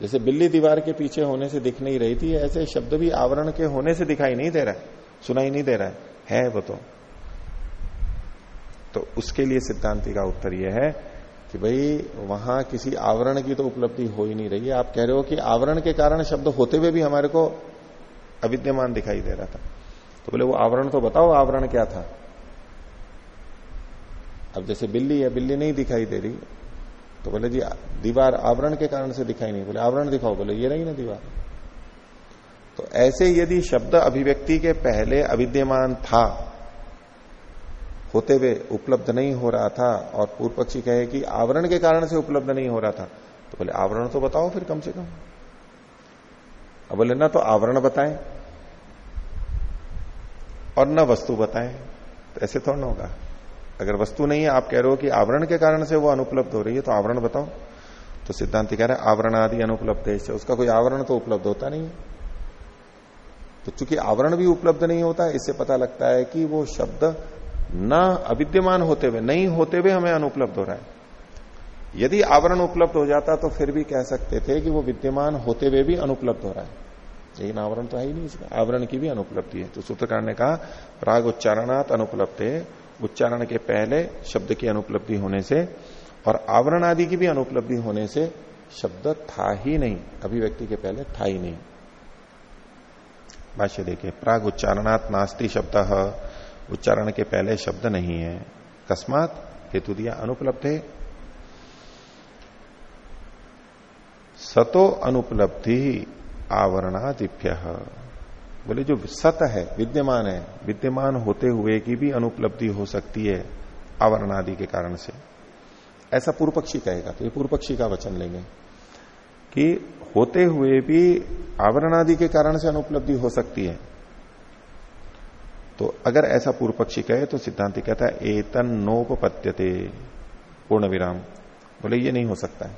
जैसे बिल्ली दीवार के पीछे होने से दिख नहीं रही थी, ऐसे शब्द भी आवरण के होने से दिखाई नहीं दे रहा है, सुनाई नहीं दे रहा है। है वो तो। तो उसके लिए सिद्धांति का उत्तर यह है कि भाई, वहाँ किसी आवरण की तो उपलब्धि हो ही नहीं रही है। आप कह रहे हो कि आवरण के कारण शब्द होते हुए भी हमारे को अविद्यमान दिखाई दे रहा था। तो बोले, वो आवरण तो बताओ, आवरण क्या था? अब जैसे बिल्ली है, बिल्ली नहीं दिखाई दे रही। तो बोले, जी, दीवार आवरण के कारण से दिखाई नहीं। बोले, आवरण दिखाओ। बोले, ये रही ना दीवार। तो ऐसे यदि शब्द अभिव्यक्ति के पहले अविद्यमान था, होते हुए उपलब्ध नहीं हो रहा था और पूर्व पक्षी कहे कि आवरण के कारण से उपलब्ध नहीं हो रहा था तो बोले, आवरण तो बताओ फिर कम से कम। अब बोले, ना तो आवरण बताएँ और न वस्तु बताएँ। तो ऐसे थोड़ा ना होगा। अगर वस्तु नहीं है, आप कह रहे हो कि आवरण के कारण से वो अनुपलब्ध हो रही है तो आवरण बताओ। तो सिद्धांत कह रहे हैं आवरण आदि अनुपलब्ध है उसका कोई आवरण तो उपलब्ध होता नहीं है। तो चूँकि आवरण भी उपलब्ध नहीं होता, इससे पता लगता है कि वो शब्द न अविद्यमान होते हुए, नहीं होते हुए हमें अनुपलब्ध हो रहा है। यदि आवरण उपलब्ध हो जाता तो फिर भी कह सकते थे कि वो विद्यमान होते हुए भी अनुपलब्ध हो रहा है। लेकिन आवरण तो है ही नहीं इसमें, आवरण की भी अनुपलब्धि है। तो सूत्रकार ने कहा, प्राग उच्चारणात अनुपलब्ध उच्चारण के पहले शब्द की अनुपलब्धि होने से और आवरण आदि की भी अनुपलब्धि होने से शब्द था ही नहीं, अभिव्यक्ति के पहले था ही नहीं। भाष्य देखिए, प्राग उच्चारणात नास्ति शब्द, उच्चारण के पहले शब्द नहीं है। अकस्मात हेतु दिया अनुपलब्ध है। सतो अनुपलब्धि आवरणादिभ्य। बोले, जो सत है, विद्यमान है, विद्यमान होते हुए की भी अनुपलब्धि हो सकती है आवरण आदि के कारण से। ऐसा पूर्व पक्षी कहेगा तो ये पूर्व पक्षी का वचन लेंगे कि होते हुए भी आवरण आदि के कारण से अनुपलब्धि हो सकती है। तो अगर ऐसा पूर्व पक्षी कहे तो सिद्धांति कहता है एतन नोपत्यते पूर्ण विराम बोले, ये नहीं हो सकता है।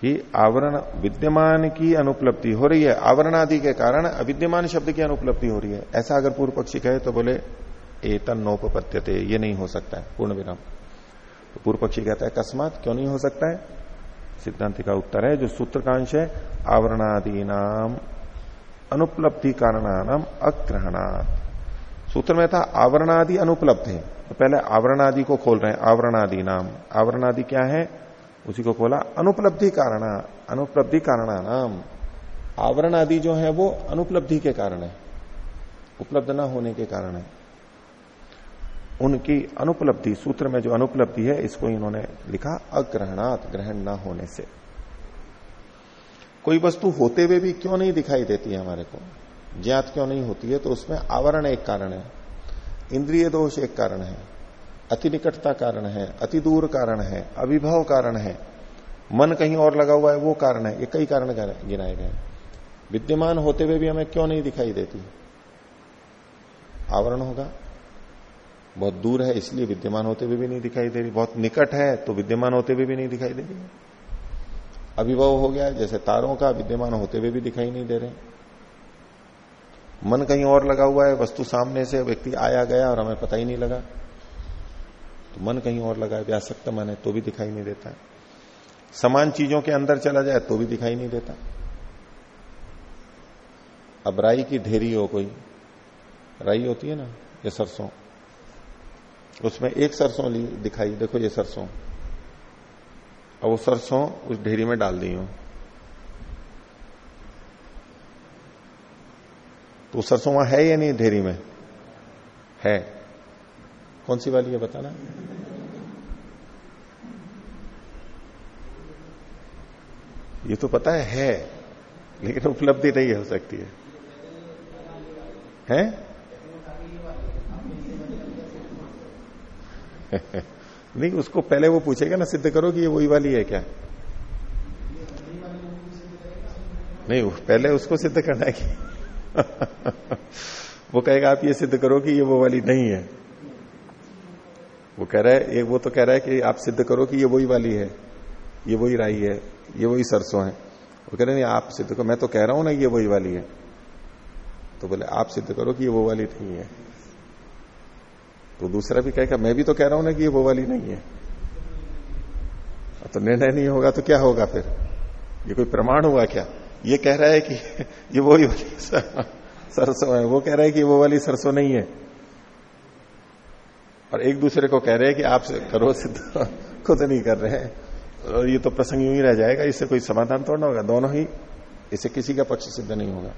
कि आवरण विद्यमान की अनुपलब्धि हो रही है। आवरण आदि के कारण अविद्यमान शब्द की अनुपलब्धि हो रही है। ऐसा अगर पूर्व पक्षी कहे तो बोले, एतन नोपत्यते ये नहीं हो सकता है, पूर्ण विराम। तो पूर्व पक्षी कहता है, अकस्मात क्यों नहीं हो सकता है? सिद्धांत का उत्तर है, जो सूत्रकांश है आवरणादि नाम अनुपलब्धि कारणानाम अग्रहणात्। सूत्र में था, आवरणादि अनुपलब्ध है। तो पहले आवरणादि को खोल रहे हैं आवरणादि नाम आवरणादि क्या है? उसी को बोला अनुपलब्धि कारण, अनुपलब्धि कारणानाम। आवरण आदि जो है वो अनुपलब्धि के कारण है। उपलब्ध न होने के कारण है। उनकी अनुपलब्धि, सूत्र में जो अनुपलब्धि है, इसको इन्होंने लिखा अग्रहणात, ग्रहण न होने से। कोई वस्तु होते हुए भी क्यों नहीं दिखाई देती है हमारे को? ज्ञात क्यों नहीं होती है? तो उसमें आवरण एक कारण है। इंद्रिय दोष एक कारण है। अति निकटता कारण है, अति दूर कारण है, अभिभव कारण है, मन कहीं और लगा हुआ है, वो कारण है, ये कई कारण गिनाए गए विद्यमान होते हुए भी हमें क्यों नहीं दिखाई देती? आवरण होगा। बहुत दूर है, इसलिए विद्यमान होते हुए भी नहीं दिखाई दे रही। बहुत निकट है तो विद्यमान होते हुए भी नहीं दिखाई दे रही। अभिभव हो गया, जैसे तारों का, विद्यमान होते हुए भी दिखाई नहीं दे रहे। मन कहीं और लगा हुआ है, वस्तु सामने से, व्यक्ति आया गया और हमें पता ही नहीं लगा। तो मन कहीं और लगा है, व्यासक्त मन है तो भी दिखाई नहीं देता समान चीज़ों के अंदर चला जाए तो भी दिखाई नहीं देता। अब राई की ढेरी हो कोई, राई होती है ना, ये सरसों। उसमें एक सरसों ली, दिखाई, देखो ये सरसों। अब वो सरसों उस ढेरी में डाल दी हूँ। तो सरसों वहाँ है या नहीं ढेरी में? है। कौन सी वाली है बताना? ये तो पता है है, लेकिन उपलब्धि नहीं हो सकती है। हैं? नहीं, उसको पहले वो पूछेगा ना, सिद्ध करो कि ये वही वाली है क्या? नहीं पहले उसको सिद्ध करना है कि वो कहेगा, आप ये सिद्ध करो कि ये वो वाली नहीं है। वो कह रहा है वो तो कह रहा है कि आप सिद्ध करो कि ये वही वाली है, ये वही राई है, ये वही सरसों है। वो कह रहे नहीं, आप सिद्ध करो, मैं तो कह रहा हूँ ना ये वही वाली है। तो बोले, आप सिद्ध करो कि ये वो वाली नहीं है। तो दूसरा भी कहेगा, मैं भी तो कह रहा हूँ ना कि ये वो वाली नहीं है। तो निर्णय नहीं होगा तो क्या होगा फिर? ये कोई प्रमाण हुआ क्या? ये कह रहा है कि ये वही वाली सरसों है, वो कह रहा है कि वो वाली सरसों नहीं है। और एक दूसरे को कह रहे हैं कि आप करो सिद्ध, खुद नहीं कर रहे और ये तो प्रसंग यूँ ही रह जाएगा, इससे कोई समाधान तोड़ना होगा, दोनों ही इसे किसी का पक्ष सिद्ध नहीं होगा।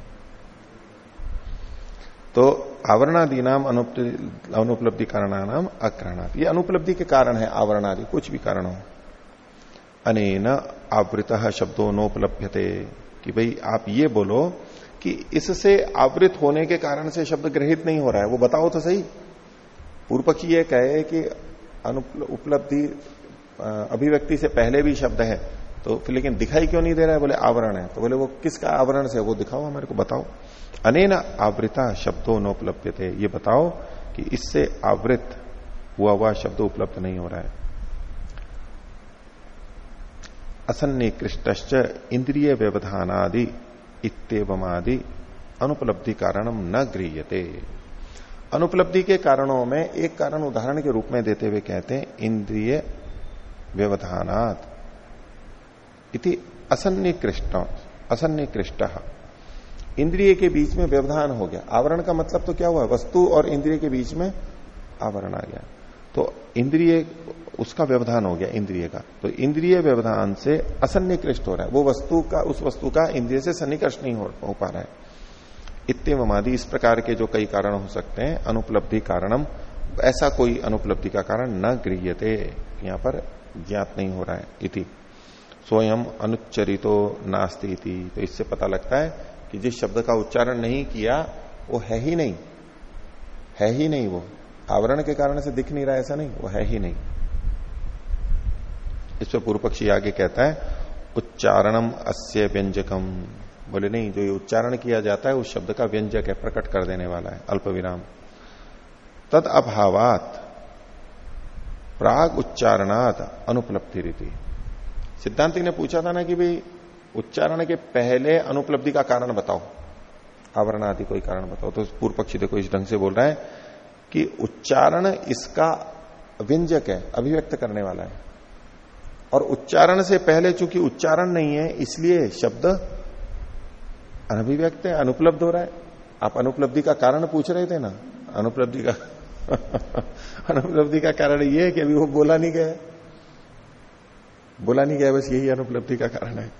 तो आवरणादि नाम अनुपलब्धि कारणानाम अकरणात। ये अनुपलब्धि के कारण है, आवरणादि कुछ भी कारण। हो अनेन आवृत शब्दों नोपलभ्यते कि भाई आप ये बोलो कि इससे आवृत होने के कारण से शब्द ग्रहित नहीं हो रहा है। वो बताओ तो सही। पूर्व पक्षी ये कहे कि उपलब्धि अभिव्यक्ति से पहले भी शब्द है। तो फिर लेकिन दिखाई क्यों नहीं दे रहा है? बोले, आवरण है। तो बोले, वो किसका आवरण से? वो दिखाओ हमारे को, बताओ। अनेन आवृता शब्दों नोपलब्ध थे ये बताओ कि इससे आवृत हुआ हुआ शब्द उपलब्ध नहीं हो रहा है। असन्निकृष्ट इंद्रिय व्यवधानादि इतमादि अनुपलब्धि कारणम न गृहते अनुपलब्धि के कारणों में एक कारण उदाहरण के रूप में देते हुए कहते हैं इंद्रिय व्यवधानात। इति असन्निकृष्ट असन्निकृष्ट। इंद्रिय के बीच में व्यवधान हो गया। आवरण का मतलब तो क्या हुआ? वस्तु और इंद्रिय के बीच में आवरण आ गया। तो इंद्रिय उसका व्यवधान हो गया इंद्रिय का। तो इंद्रिय व्यवधान से असन्निकृष्ट हो रहा है। वो वस्तु का उस वस्तु का इंद्रिय से सन्निकृष्ट नहीं हो, हो पा रहा है। इतमादि इस प्रकार के जो कई कारण हो सकते हैं, अनुपलब्धि कारणम, ऐसा कोई अनुपलब्धि का कारण न गृहते यहाँ पर ज्ञात नहीं हो रहा है, इति। स्वयं अनुच्चरितो नास्ती इति। तो इससे पता लगता है कि जिस शब्द का उच्चारण नहीं किया, वो है ही नहीं। है ही नहीं वो। आवरण के कारण से दिख नहीं रहा ऐसा नहीं, वो है ही नहीं। इस पर पूर्व पक्षी आगे कहता है, उच्चारणम अस्य व्यंजकम। बोले, नहीं, जो ये उच्चारण किया जाता है, उस शब्द का व्यंजक है, प्रकट कर देने वाला है, अल्प विराम। तद अभावात, प्राग उच्चारणात अनुपलब्धि रीति। सिद्धांति ने पूछा था ना कि भाई, उच्चारण के पहले अनुपलब्धि का कारण बताओ। आवरण आदि कोई कारण बताओ। तो पूर्व पक्षी देखो, इस ढंग से बोल रहा है कि उच्चारण इसका व्यंजक है, अभिव्यक्त करने वाला है। और उच्चारण से पहले चूँकि उच्चारण नहीं है, इसलिए शब्द अनभिव्यक्त है, अनुपलब्ध हो रहा है। आप अनुपलब्धि का कारण पूछ रहे थे ना? अनुपलब्धि का अनुपलब्धि का कारण ये है कि अभी वो बोला नहीं गया बोला नहीं गया, बस यही अनुपलब्धि का कारण है।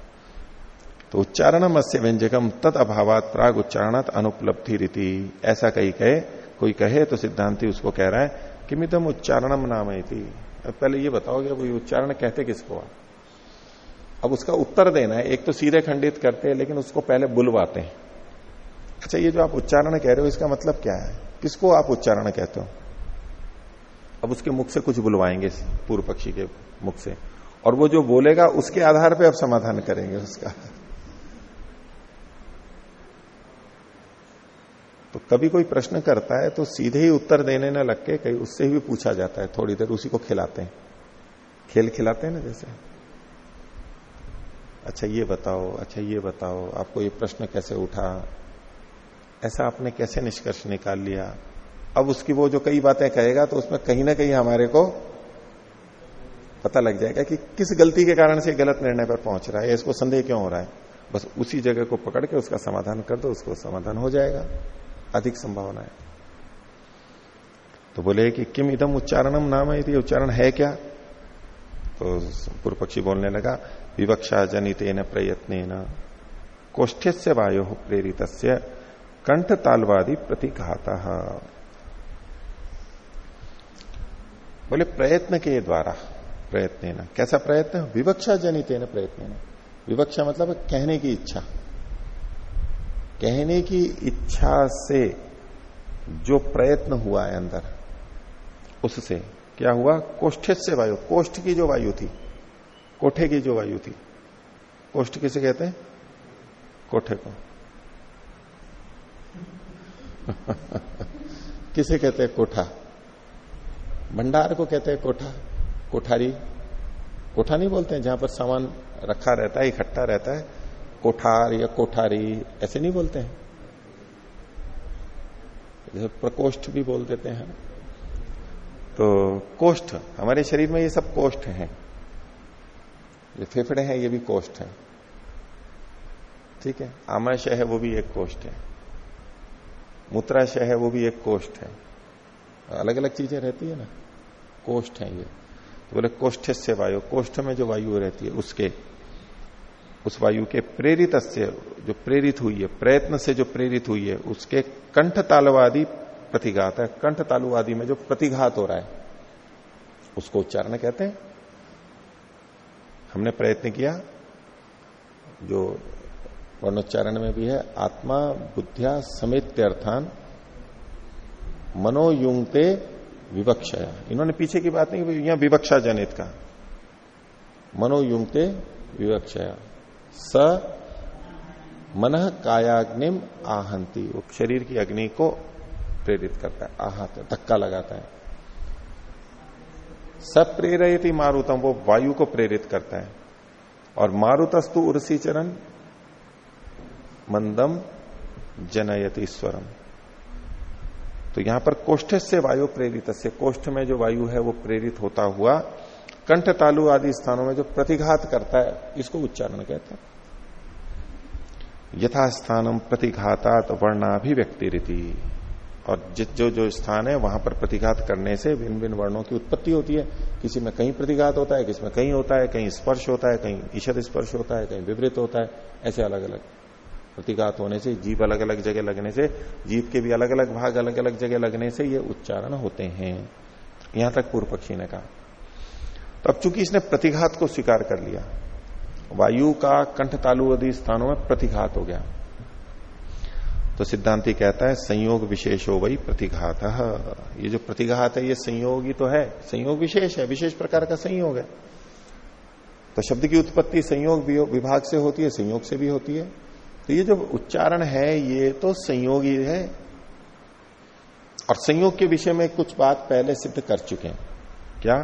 तो उच्चारणम अस्य व्यंजकम तत् अभावात प्राग उच्चारणात अनुपलब्धि रीति ऐसा कहीं कहे, कोई कहे तो सिद्धांति उसको कह रहा है कि मितम उच्चारणम नाम पहले ये बताओगे उच्चारण कहते किसको आप? अब उसका उत्तर देना है। एक तो सीधे खंडित करते हैं, लेकिन उसको पहले बुलवाते हैं। अच्छा ये जो आप उच्चारण कह रहे हो, इसका मतलब क्या है? किसको आप उच्चारण कहते हो? अब उसके मुख से कुछ बुलवाएँगे पूर्व पक्षी के मुख से। और वो जो बोलेगा, उसके आधार पे आप समाधान करेंगे उसका। तो कभी कोई प्रश्न करता है तो सीधे ही उत्तर देने न लग के कहीं उससे भी पूछा जाता है, थोड़ी देर उसी को खिलाते हैं। खेल खिलाते हैं ना जैसे? अच्छा ये बताओ अच्छा ये बताओ, आपको ये प्रश्न कैसे उठा? ऐसा आपने कैसे निष्कर्ष निकाल लिया? अब उसकी वो जो कई बातें कहेगा तो उसमें कहीं ना कहीं हमारे को पता लग जाएगा कि किस गलती के कारण से गलत निर्णय पर पहुँच रहा है इसको संदेह क्यों हो रहा है। बस उसी जगह को पकड़ के उसका समाधान कर दो, उसको समाधान हो जाएगा। अधिक संभावना है। तो बोले कि किम इदम उच्चारणम नाम है उच्चारण है क्या? तो पूर्व पक्षी बोलने लगा विवक्षा जनित प्रयत्न कोष्ठ से वायु प्रेरित कंठ तालवादी प्रतिघात। बोले, प्रयत्न के द्वारा प्रयत्न कैसा प्रयत्न? विवक्षा जनित प्रयत्न विवक्षा मतलब कहने की इच्छा। कहने की इच्छा से जो प्रयत्न हुआ है अंदर, उससे क्या हुआ? कोष्ठ से वायु, कोष्ठ की जो वायु थी कोठे की जो वायु थी। कोष्ठ किसे कहते हैं? कोठे को। किसे कहते हैं? कोठा। भंडार को कहते हैं कोठा। कोठारी। कोठा नहीं बोलते हैं, जहाँ पर सामान रखा रहता है, इकट्ठा रहता है। कोठार या कोठारी, ऐसे नहीं बोलते हैं। जैसे प्रकोष्ठ भी बोल देते हैं। तो कोष्ठ, हमारे शरीर में ये सब कोष्ठ हैं। जो फेफड़े हैं, ये भी कोष्ठ है। ठीक है? आमाशय है, वो भी एक कोष्ठ है। मूत्राशय है, वो भी एक कोष्ठ है। अलग अलग चीज़ें रहती है ना? कोष्ठ है ये। तो बोले कोष्ठ से वायु। कोष्ठ में जो वायु रहती है, उसके, उस वायु के प्रेरित से, जो प्रेरित हुई है, प्रयत्न से जो प्रेरित हुई है, उसके कंठ तालवादी प्रतिघात है। कंठ तालुवादी में जो प्रतिघात हो रहा है, उसको उच्चारण कहते हैं। हमने प्रयत्न किया, जो वर्णोच्चारण में भी है, आत्मा, बुद्धिया, समित अर्थान मनोयुंगते विवक्षया। इन्होंने पीछे की बात नहीं यहाँ विवक्षा जनित का मनोयुंगते विवक्षया। स, मन कायाग्निम आहंती। वो शरीर की अग्नि को प्रेरित करता है, आहत, धक्का लगाता है। सब प्रेरयति मारुतम, वो वायु को प्रेरित करता है। और मारुतस्तु उर्सी चरण, मंदम जनयति स्वरम। तो यहाँ पर कोष्ठ से वायु प्रेरित, से कोष्ठ में जो वायु है, वो प्रेरित होता हुआ कंठ तालु आदि स्थानों में जो प्रतिघात करता है, इसको उच्चारण कहते हैं। यथास्थानम प्रतिघातात वर्णाभिव्यक्ति रीति और जिस जो जो स्थान है, वहाँ पर प्रतिघात करने से भिन्न भिन्न वर्णों की उत्पत्ति होती है। किसी में कहीं प्रतिघात होता है, किसी में कहीं होता है, कहीं स्पर्श होता है, कहीं ईशद स्पर्श होता है, कहीं विवृत होता है, ऐसे अलग अलग प्रतिघात होने से, जीव अलग अलग जगह लगने से, जीव के भी अलग अलग भाग अलग अलग जगह लगने से ये उच्चारण होते हैं। यहाँ तक पूर्व पक्षी ने कहा। तो अब चूँकि इसने प्रतिघात को स्वीकार कर लिया, वायु का कंठ तालु आदि स्थानों में प्रतिघात हो गया। तो सिद्धांति कहता है, संयोग विशेष हो वही प्रतिघात। ये जो प्रतिघात है, ये संयोग ही तो है। संयोग विशेष है, विशेष प्रकार का संयोग है। तो शब्द की उत्पत्ति संयोग विभाग से होती है, संयोग से भी होती है। तो ये जो उच्चारण है, ये तो संयोग ही। है और संयोग के विषय में कुछ बात पहले सिद्ध कर चुके हैं। क्या?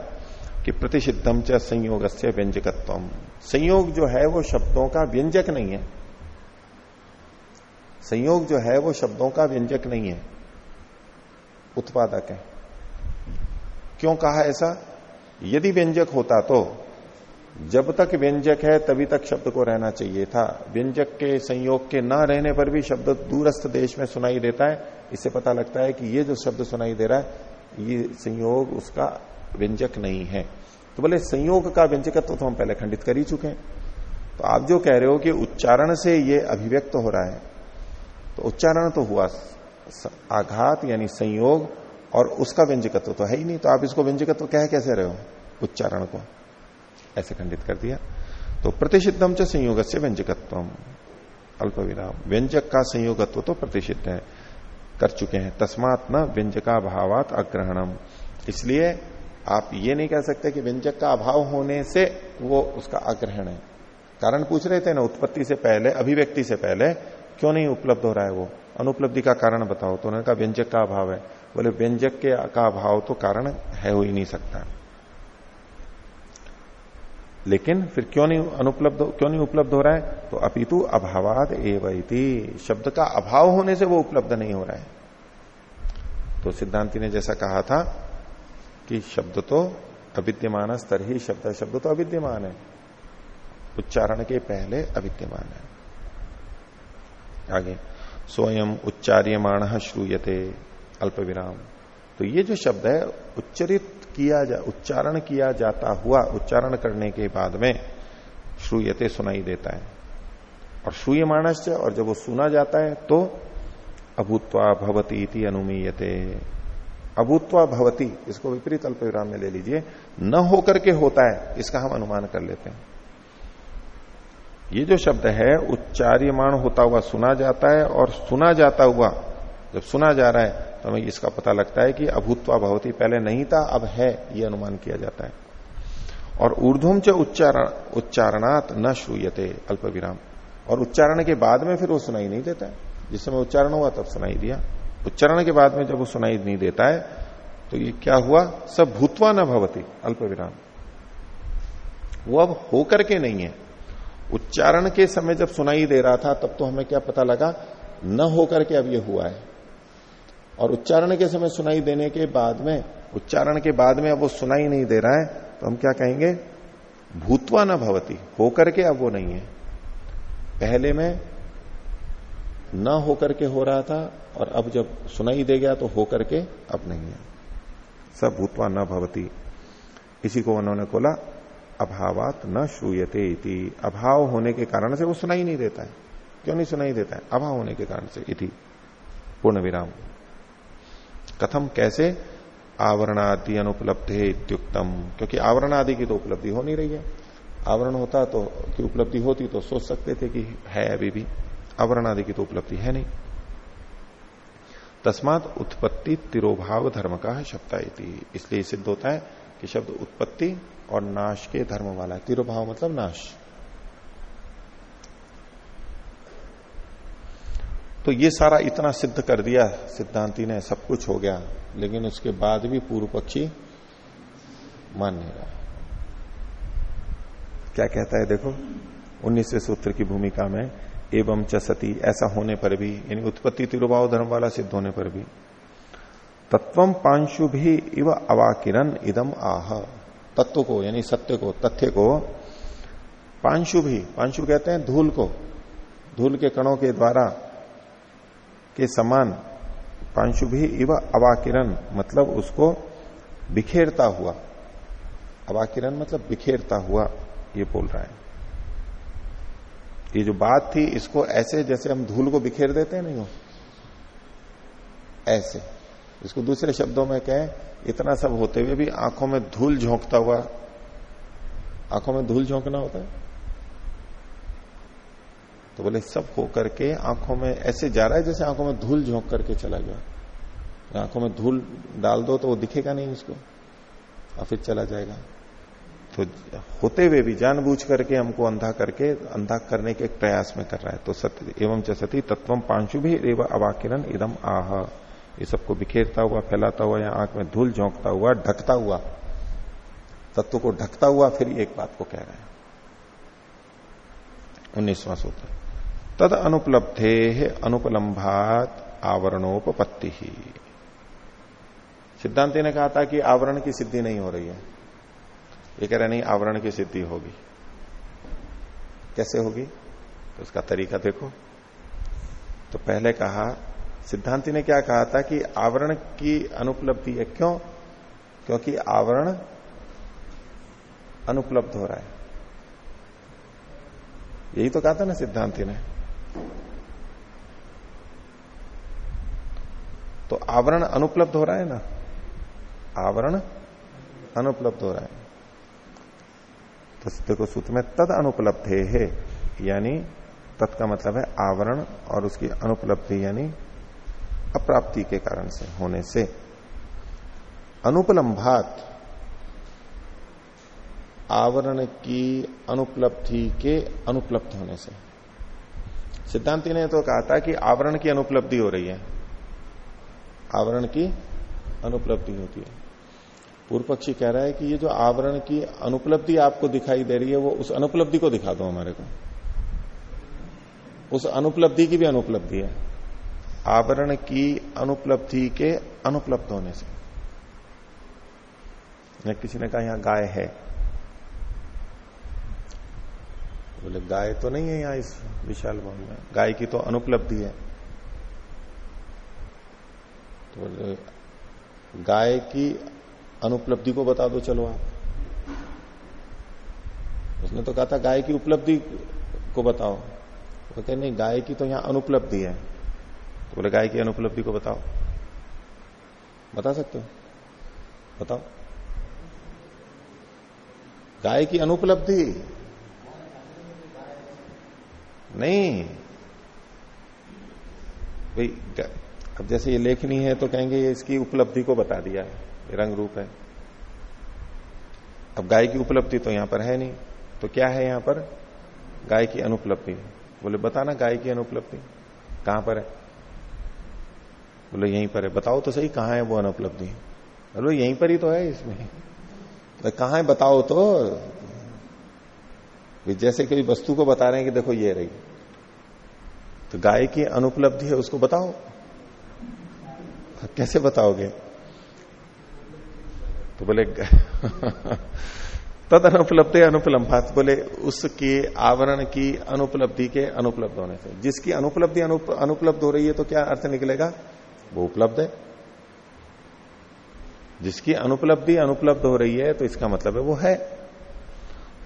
कि प्रतिषिद्धम च संयोग से व्यंजकत्व संयोग जो है, वो शब्दों का व्यंजक नहीं है। संयोग जो है वो शब्दों का व्यंजक नहीं है। उत्पादक है। क्यों कहा ऐसा? यदि व्यंजक होता तो जब तक व्यंजक है तभी तक शब्द को रहना चाहिए था। व्यंजक के संयोग के ना रहने पर भी शब्द दूरस्थ देश में सुनाई देता है। इससे पता लगता है कि ये जो शब्द सुनाई दे रहा है, ये संयोग उसका व्यंजक नहीं है। तो बोले, संयोग का व्यंजकत्व तो हम पहले खंडित कर ही चुके हैं। तो आप जो कह रहे हो कि उच्चारण से ये अभिव्यक्त हो रहा है तो उच्चारण तो हुआ आघात यानी संयोग और उसका व्यंजकत्व तो है ही नहीं तो आप इसको व्यंजकत्व कह कैसे रहे हो? उच्चारण को। ऐसे खंडित कर दिया। तो प्रतिषिद्धम च संयोग से व्यंजकत्व अल्प विराम व्यंजक का संयोगत्व तो प्रतिषिद्ध है। कर चुके हैं। तस्मात न व्यंजका भावात अग्रहणम। इसलिए आप ये नहीं कह सकते कि व्यंजक का अभाव होने से वो उसका अग्रहण है। कारण पूछ रहे थे ना, उत्पत्ति से पहले, अभिव्यक्ति से पहले क्यों नहीं उपलब्ध हो रहा है वो? अनुपलब्धि का कारण बताओ। तो उन्होंने कहा, व्यंजक का अभाव है। बोले, व्यंजक के का अभाव तो कारण है, हो ही नहीं सकता। लेकिन फिर क्यों नहीं अनुपलब्ध, क्यों नहीं उपलब्ध हो रहा है? तो अपितु अभावाद एवं शब्द का अभाव होने से वो उपलब्ध नहीं हो रहा है। तो सिद्धांति ने जैसा कहा था कि शब्द तो अविद्यमान स्तर ही शब्द शब्द तो अविद्यमान है। उच्चारण के पहले अविद्यमान है। आगे। स्वयं उच्चार्यमाण श्रूयते अल्प विराम तो ये जो शब्द है, उच्चरित किया जा, उच्चारण किया जाता हुआ, उच्चारण करने के बाद में श्रूयते सुनाई देता है। और श्रूय मानस और जब वो सुना जाता है तो अभूतवा भवती अनुमीयते। अभूतवा भवती, इसको विपरीत अल्प विराम में ले लीजिए। न होकर के होता है, इसका हम अनुमान कर लेते हैं। ये जो शब्द है, उच्चार्यमाण होता हुआ सुना जाता है और सुना जाता हुआ जब सुना जा रहा है तो हमें इसका पता लगता है कि अभूतवा भवती पहले नहीं था, अब है, ये अनुमान किया जाता है। और ऊर्धुम च उच्चारण, उच्चारणात न श्रूयते अल्प विराम और उच्चारण के बाद में फिर वो सुनाई नहीं देता है। जिस समय उच्चारण हुआ, तब सुनाई दिया। उच्चारण के बाद में जब वो सुनाई नहीं देता है तो ये क्या हुआ? सब भूतवा न भवती अल्प विराम वो अब होकर के नहीं है। उच्चारण के समय जब सुनाई दे रहा था, तब तो हमें क्या पता लगा, न होकर के अब ये हुआ है। और उच्चारण के समय सुनाई देने के बाद में, उच्चारण के बाद में अब वो सुनाई नहीं दे रहा है तो हम क्या कहेंगे? भूतवा न भवती, होकर के अब वो नहीं है। पहले में न होकर के हो रहा था, और अब जब सुनाई दे गया तो होकर के अब नहीं है। सब भूतवा न भवती। इसी को उन्होंने खोला अभावात न श्रूयते इति। अभाव होने के कारण से वो सुनाई नहीं देता है। क्यों नहीं सुनाई देता है? अभाव होने के कारण से इति। पूर्ण विराम कथम कैसे? आवरणादि अनुपलब्धे इत्युक्तम। क्योंकि आवरण आदि की तो उपलब्धि हो नहीं रही है। आवरण होता तो की उपलब्धि होती तो सोच सकते थे कि है अभी भी। आवरण आदि की तो उपलब्धि है नहीं। तस्मात उत्पत्ति तिरोभाव धर्म का शब्द इसलिए सिद्ध होता है कि शब्द उत्पत्ति और नाश के धर्म वाला तिरोभाव मतलब नाश। तो ये सारा इतना सिद्ध कर दिया, सिद्धांति ने, सब कुछ हो गया। लेकिन उसके बाद भी पूर्व पक्षी मान नहीं रहा क्या कहता है देखो उन्नीसवें सूत्र की भूमिका में, एवं च सती, ऐसा होने पर भी, यानी उत्पत्ति तिरुभाव धर्म वाला सिद्ध होने पर भी तत्वम पांशु भी इव अवाकिरन इदम आह। तत्व को, यानी सत्य को, तथ्य को, पांशु भी, पांशु कहते हैं धूल को, धूल के कणों के द्वारा के समान पांशु भी इव अवाकिरण मतलब उसको बिखेरता हुआ, अवाकिरण मतलब बिखेरता हुआ ये बोल रहा है। ये जो बात थी, इसको ऐसे जैसे हम धूल को बिखेर देते हैं नहीं हो ऐसे। इसको दूसरे शब्दों में कहें इतना सब होते हुए भी आँखों में धूल झोंकता हुआ, आँखों में धूल झोंकना होता है? तो बोले, सब हो करके आँखों में, ऐसे जा रहा है जैसे आँखों में धूल झोंक करके चला गया। आँखों में धूल डाल दो तो वो दिखेगा नहीं उसको, और फिर चला जाएगा। तो होते हुए भी जानबूझ करके हमको अंधा करके, अंधा करने के प्रयास में कर रहा है। तो सत्य एवं चती तत्वम पांशु भी एवं अवाकिरण इदम आह। ये सबको बिखेरता हुआ, फैलाता हुआ या आँख में धूल झोंकता हुआ, ढकता हुआ, तत्व को ढकता हुआ फिर एक बात को कह रहे हैं। उन्नीसवां सूत्र। तद अनुपलब्धे अनुपलम्भात आवरणोपत्ति ही सिद्धांति ने कहा था कि आवरण की सिद्धि नहीं हो रही है। ये कह रहे नहीं, आवरण की सिद्धि होगी। कैसे होगी? तो उसका तरीका देखो। तो पहले कहा सिद्धांति ने क्या कहा था कि आवरण की अनुपलब्धि है। क्यों? क्योंकि आवरण अनुपलब्ध हो रहा है। यही तो कहा था ना सिद्धांति ने। तो आवरण अनुपलब्ध हो रहा है ना? आवरण अनुपलब्ध हो रहा है। तो देखो सूत्र में तद अनुपलब्ध है, यानी तत् का मतलब है आवरण और उसकी अनुपलब्धि, यानी अप्राप्ति के कारण से, होने से। अनुपलम्भात आवरण की अनुपलब्धि के अनुपलब्ध होने से। सिद्धांति ने तो कहा था कि आवरण की अनुपलब्धि हो रही है। आवरण की अनुपलब्धि होती है। पूर्व पक्षी कह रहा है कि ये जो आवरण की अनुपलब्धि आपको दिखाई दे रही है, वो उस अनुपलब्धि को दिखा दो हमारे को। उस अनुपलब्धि की भी अनुपलब्धि है। आवरण की अनुपलब्धि के अनुपलब्ध होने से। या किसी ने कहा, यहाँ गाय है। बोले, गाय तो नहीं है यहाँ इस विशाल भवन में। गाय की तो अनुपलब्धि है। तो बोले, गाय की अनुपलब्धि को बता दो, चलो आप। उसने तो कहा था, गाय की उपलब्धि को बताओ। वो कहते, नहीं, गाय की तो यहाँ अनुपलब्धि है। तो बोले, गाय की अनुपलब्धि को बताओ। बता सकते हो? बताओ। गाय की अनुपलब्धि? नहीं। भाई अब जैसे ये लेखनी है तो कहेंगे ये इसकी उपलब्धि को बता दिया है। रंग रूप है। अब गाय की उपलब्धि तो यहाँ पर है नहीं। तो क्या है यहाँ पर? गाय की अनुपलब्धि। बोले, बताना गाय की अनुपलब्धि। कहाँ पर है? बोले यहीं पर है। बताओ तो सही कहाँ है वो अनुपलब्धि? बोलो यहीं पर ही तो है इसमें। तो कहा है बताओ तो। जैसे कोई वस्तु को बता रहे हैं कि देखो ये रही। तो गाय की अनुपलब्धि है उसको बताओ कैसे बताओगे? तो बोले तद अनुपलब्धि अनुपलम्भात। बोले उसके आवरण की अनुपलब्धि के अनुपलब्ध होने से। जिसकी अनुपलब्धि अनुप, अनुपलब्ध हो रही है तो क्या अर्थ निकलेगा? वो उपलब्ध है। जिसकी अनुपलब्धि अनुपलब्ध हो रही है तो इसका मतलब है वो है।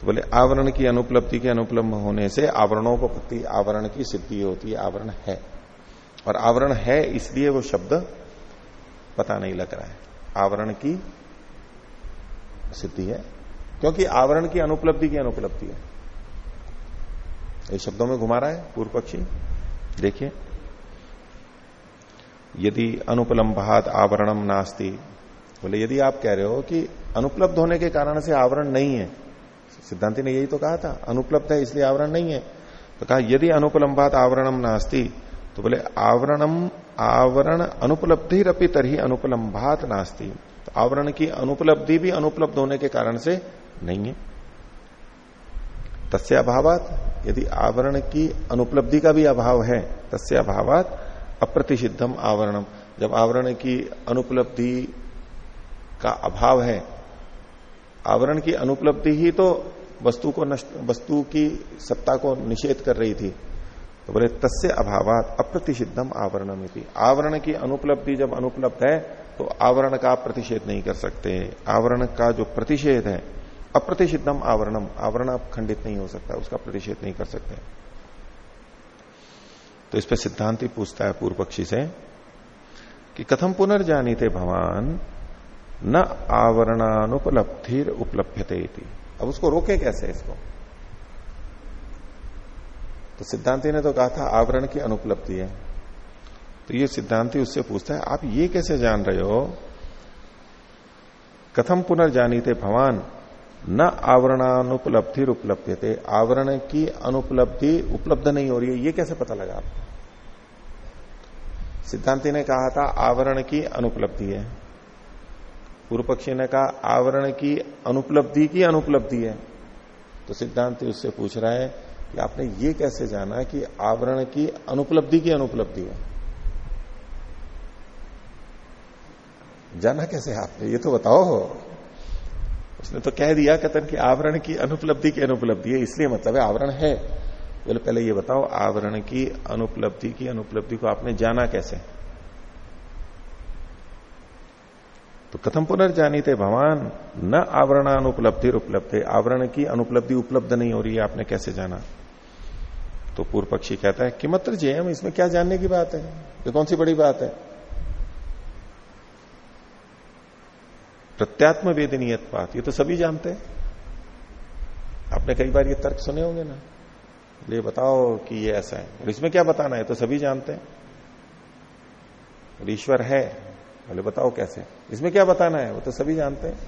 तो बोले, आवरण की अनुपलब्धि के अनुपलब्ध होने से आवरणों को प्रति आवरण की सिद्धि होती है, आवरण है। और आवरण है इसलिए वो शब्द पता नहीं लग रहा है। आवरण की सिद्धि है, क्योंकि आवरण की अनुपलब्धि की अनुपलब्धि है। ये शब्दों में घुमा रहा है पूर्व पक्षी। देखिए। यदि अनुपलम्भात आवरणम नास्ती, बोले, यदि आप कह रहे हो कि अनुपलब्ध होने के कारण से आवरण नहीं है, सिद्धांति ने यही तो कहा था, अनुपलब्ध है इसलिए आवरण नहीं है। तो कहा, यदि अनुपलम्बात आवरणम नास्ती तो बोले आवरणम आवरण अनुपलब्धि रपी तरही अनुपलम्भात नास्ती। तो आवरण की अनुपलब्धि भी अनुपलब्ध होने के कारण से नहीं है। तस्य अभावात, यदि आवरण की अनुपलब्धि का भी अभाव है, तस्य अभावात अप्रतिषिद्धम आवरणम। जब आवरण की अनुपलब्धि का अभाव है, आवरण की अनुपलब्धि ही तो वस्तु को नष्ट, वस्तु की सत्ता को निषेध कर रही थी। तो बोले, तस्य अभावात, अप्रतिषिद्धम आवरणम थी आवरण की अनुपलब्धि जब अनुपलब्ध है तो आवरण का प्रतिषेध नहीं कर सकते। आवरण का जो प्रतिषेध है, अप्रतिषिद्धम आवरणम, आवरण अब खंडित नहीं हो सकता, उसका प्रतिषेध नहीं कर सकते। तो इस पर सिद्धांति पूछता है पूर्व पक्षी से कि कथम पुनर्जानी थे भवान, न आवरणानुपलब्धिर उपलब्धते अब उसको रोके कैसे इसको? तो सिद्धांति ने तो कहा था, आवरण की अनुपलब्धि है। तो ये सिद्धांति उससे पूछता है, आप ये कैसे जान रहे हो? कथम पुनर्जानी थे भवान न आवरणानुपलब्धि उपलब्ध थे आवरण की अनुपलब्धि उपलब्ध नहीं हो रही है, ये कैसे पता लगा आपको? सिद्धांति ने कहा था, आवरण की अनुपलब्धि है। पूर्व पक्षी ने कहा, आवरण की अनुपलब्धि की अनुपलब्धि है। तो सिद्धांति उससे पूछ रहा है कि आपने ये कैसे जाना कि आवरण की अनुपलब्धि की अनुपलब्धि है? जाना कैसे आपने? ये तो बताओ। उसने तो कह दिया कथन की आवरण की अनुपलब्धि की अनुपलब्धि है, इसलिए मतलब है आवरण है। बोले, पहले ये बताओ, आवरण की अनुपलब्धि की अनुपलब्धि को आपने जाना कैसे? तो कथम पुनर्जानी थे भगवान न आवरण अनुपलब्धि उपलब्ध आवरण की अनुपलब्धि उपलब्ध नहीं हो रही है, आपने कैसे जाना? तो पूर्व पक्षी कहता है कि मत्र जयम, इसमें क्या जानने की बात है? ये कौन सी बड़ी बात है? प्रत्यात्म वेदनीयत बात ये तो सभी जानते हैं। आपने कई बार ये तर्क सुने होंगे ना। ये बताओ कि ये ऐसा है। और इसमें क्या बताना है? तो सभी जानते हैं। और ईश्वर है। बोले, बताओ कैसे? इसमें क्या बताना है? वो तो सभी जानते हैं।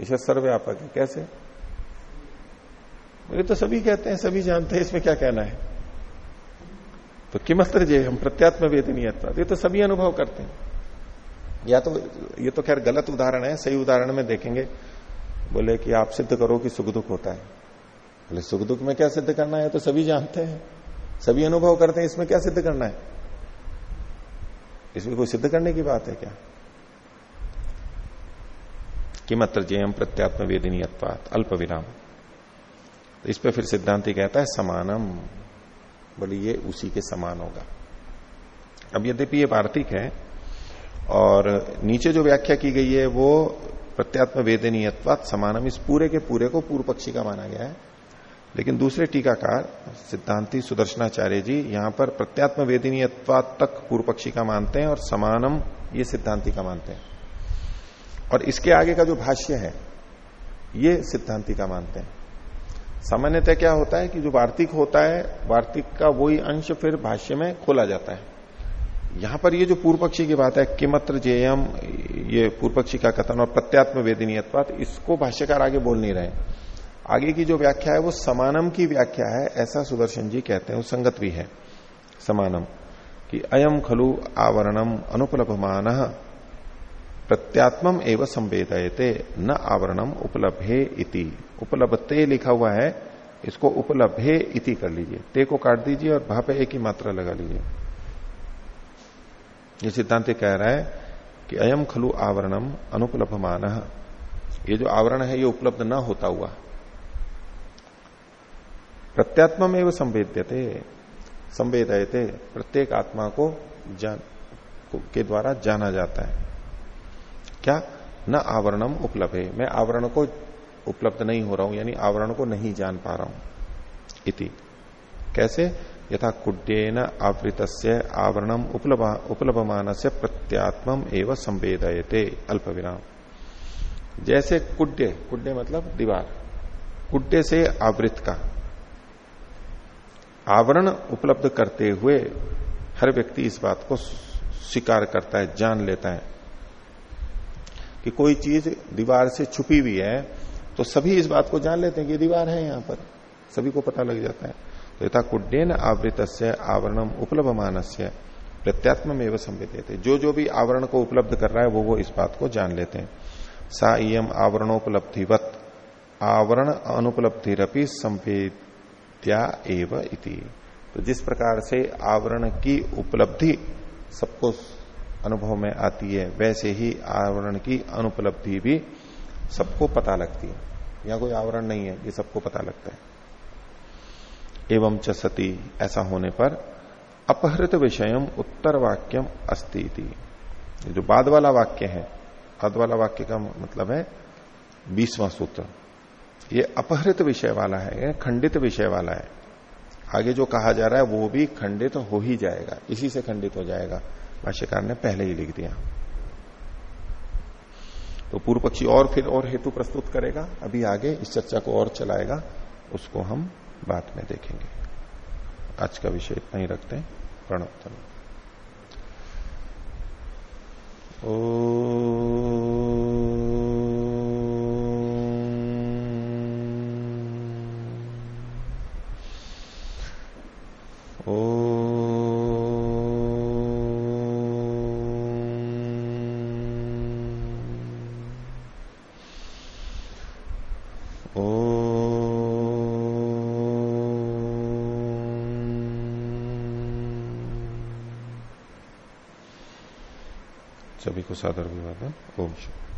ईश्वर सर्वव्यापक है। कैसे? बोले तो सभी कहते हैं, सभी जानते हैं। इसमें क्या कहना है? तो किमस्त्र जे हम प्रत्यात्म वेदनीयत ये तो सभी अनुभव करते हैं। या तो ये तो खैर गलत उदाहरण है, सही उदाहरण में देखेंगे। बोले कि आप सिद्ध करो कि सुख दुख होता है। बोले, सुख दुख में क्या सिद्ध करना है? तो सभी जानते हैं। सभी अनुभव करते हैं, इसमें क्या सिद्ध करना है? इसमें कोई सिद्ध करने की बात है क्या? कि किमत्र जयम प्रत्यात्म वेदनीयत्वात अल्प विराम तो इस पर फिर सिद्धांति कहता है, समानम। बोले, ये उसी के समान होगा। अब यद्यपि ये वार्तिक है और नीचे जो व्याख्या की गई है, वो प्रत्यात्म वेदनीयत्वात समानम। इस पूरे के पूरे को पूर्व पक्षी का माना गया है। लेकिन दूसरे टीकाकार, सिद्धांति सुदर्शनाचार्य जी, यहाँ पर प्रत्यात्म वेदनीयत्वात तक पूर्व पक्षी का मानते हैं और समानम ये सिद्धांति का मानते हैं। और इसके आगे का जो भाष्य है, ये सिद्धांति का मानते हैं। सामान्यतः क्या होता है कि जो वार्तिक होता है, वार्तिक का वही अंश फिर भाष्य में खोला जाता है। यहाँ पर ये जो पूर्व पक्षी की बात है, किमत्र जेयम, ये पूर्व पक्षी का कथन और प्रत्यात्म वेदनीयत्वात, इसको भाष्यकार आगे बोल नहीं रहे आगे की जो व्याख्या है, वो समानम की व्याख्या है, ऐसा सुदर्शन जी कहते हैं संगत भी है। समानम, कि अयम खलु आवरणम अनुपलभमान प्रत्यात्म एवं संवेदयते, न आवरणम उपलब्धे इति। उपलब्धते लिखा हुआ है, इसको उपलब्धे इति कर लीजिए। ते को काट दीजिए और वहाँ पे एक ही मात्रा लगा लीजिए। ये सिद्धांत कह रहा है कि अयम खलु आवरणम अनुपलभमान। ये जो आवरण है, ये उपलब्ध न होता हुआ। प्रत्यात्म एवं संवेद्यते, संवेदयते, प्रत्येक आत्मा को जान, के द्वारा जाना जाता है। क्या? न आवरणम उपलब्ध मैं आवरण को उपलब्ध नहीं हो रहा हूँ, यानी आवरण को नहीं जान पा रहा हूँ। इति। कैसे? यथा कुड्यन आवृत आवरणम उपलभमान से प्रत्यात्म एवं संवेदयते अल्प विराम जैसे कुड्य कुड्य मतलब दीवार। कुड्य से आवृत का। आवरण उपलब्ध करते हुए हर व्यक्ति इस बात को स्वीकार करता है, जान लेता है कि कोई चीज़ दीवार से छुपी हुई है तो सभी इस बात को जान लेते हैं कि दीवार है यहाँ पर। सभी को पता लग जाता है। यथा कुड्यन आवृत आवरणम उपलब्धमान से प्रत्यात्म एवं संवेद जो जो भी आवरण को उपलब्ध कर रहा है, वो वो इस बात को जान लेते हैं। सा इम आवरणोपलब्धिवत, आवरण अनुपलब्धिरपि संवेद्या एव इति। तो जिस प्रकार से आवरण की उपलब्धि सबको अनुभव में आती है, वैसे ही आवरण की अनुपलब्धि भी सबको पता लगती है। यहाँ कोई आवरण नहीं है, ये सबको पता लगता है। एवं च सती। ऐसा होने पर अपहृत विषयम उत्तर वाक्यम अस्ति जो बाद वाला वाक्य है, बाद वाला वाक्य का मतलब है बीसवां सूत्र। ये अपहृत विषय वाला है खंडित विषय वाला है। आगे जो कहा जा रहा है, वो भी खंडित हो ही जाएगा। इसी से खंडित हो जाएगा। भाष्यकार ने पहले ही लिख दिया। तो पूर्व पक्षी और फिर और हेतु प्रस्तुत करेगा। अभी आगे इस चर्चा को और चलाएगा। उसको हम बाद में देखेंगे। आज का विषय इतना ही रखते हैं। प्रणव ओ को सादर विवादन ओम शुभ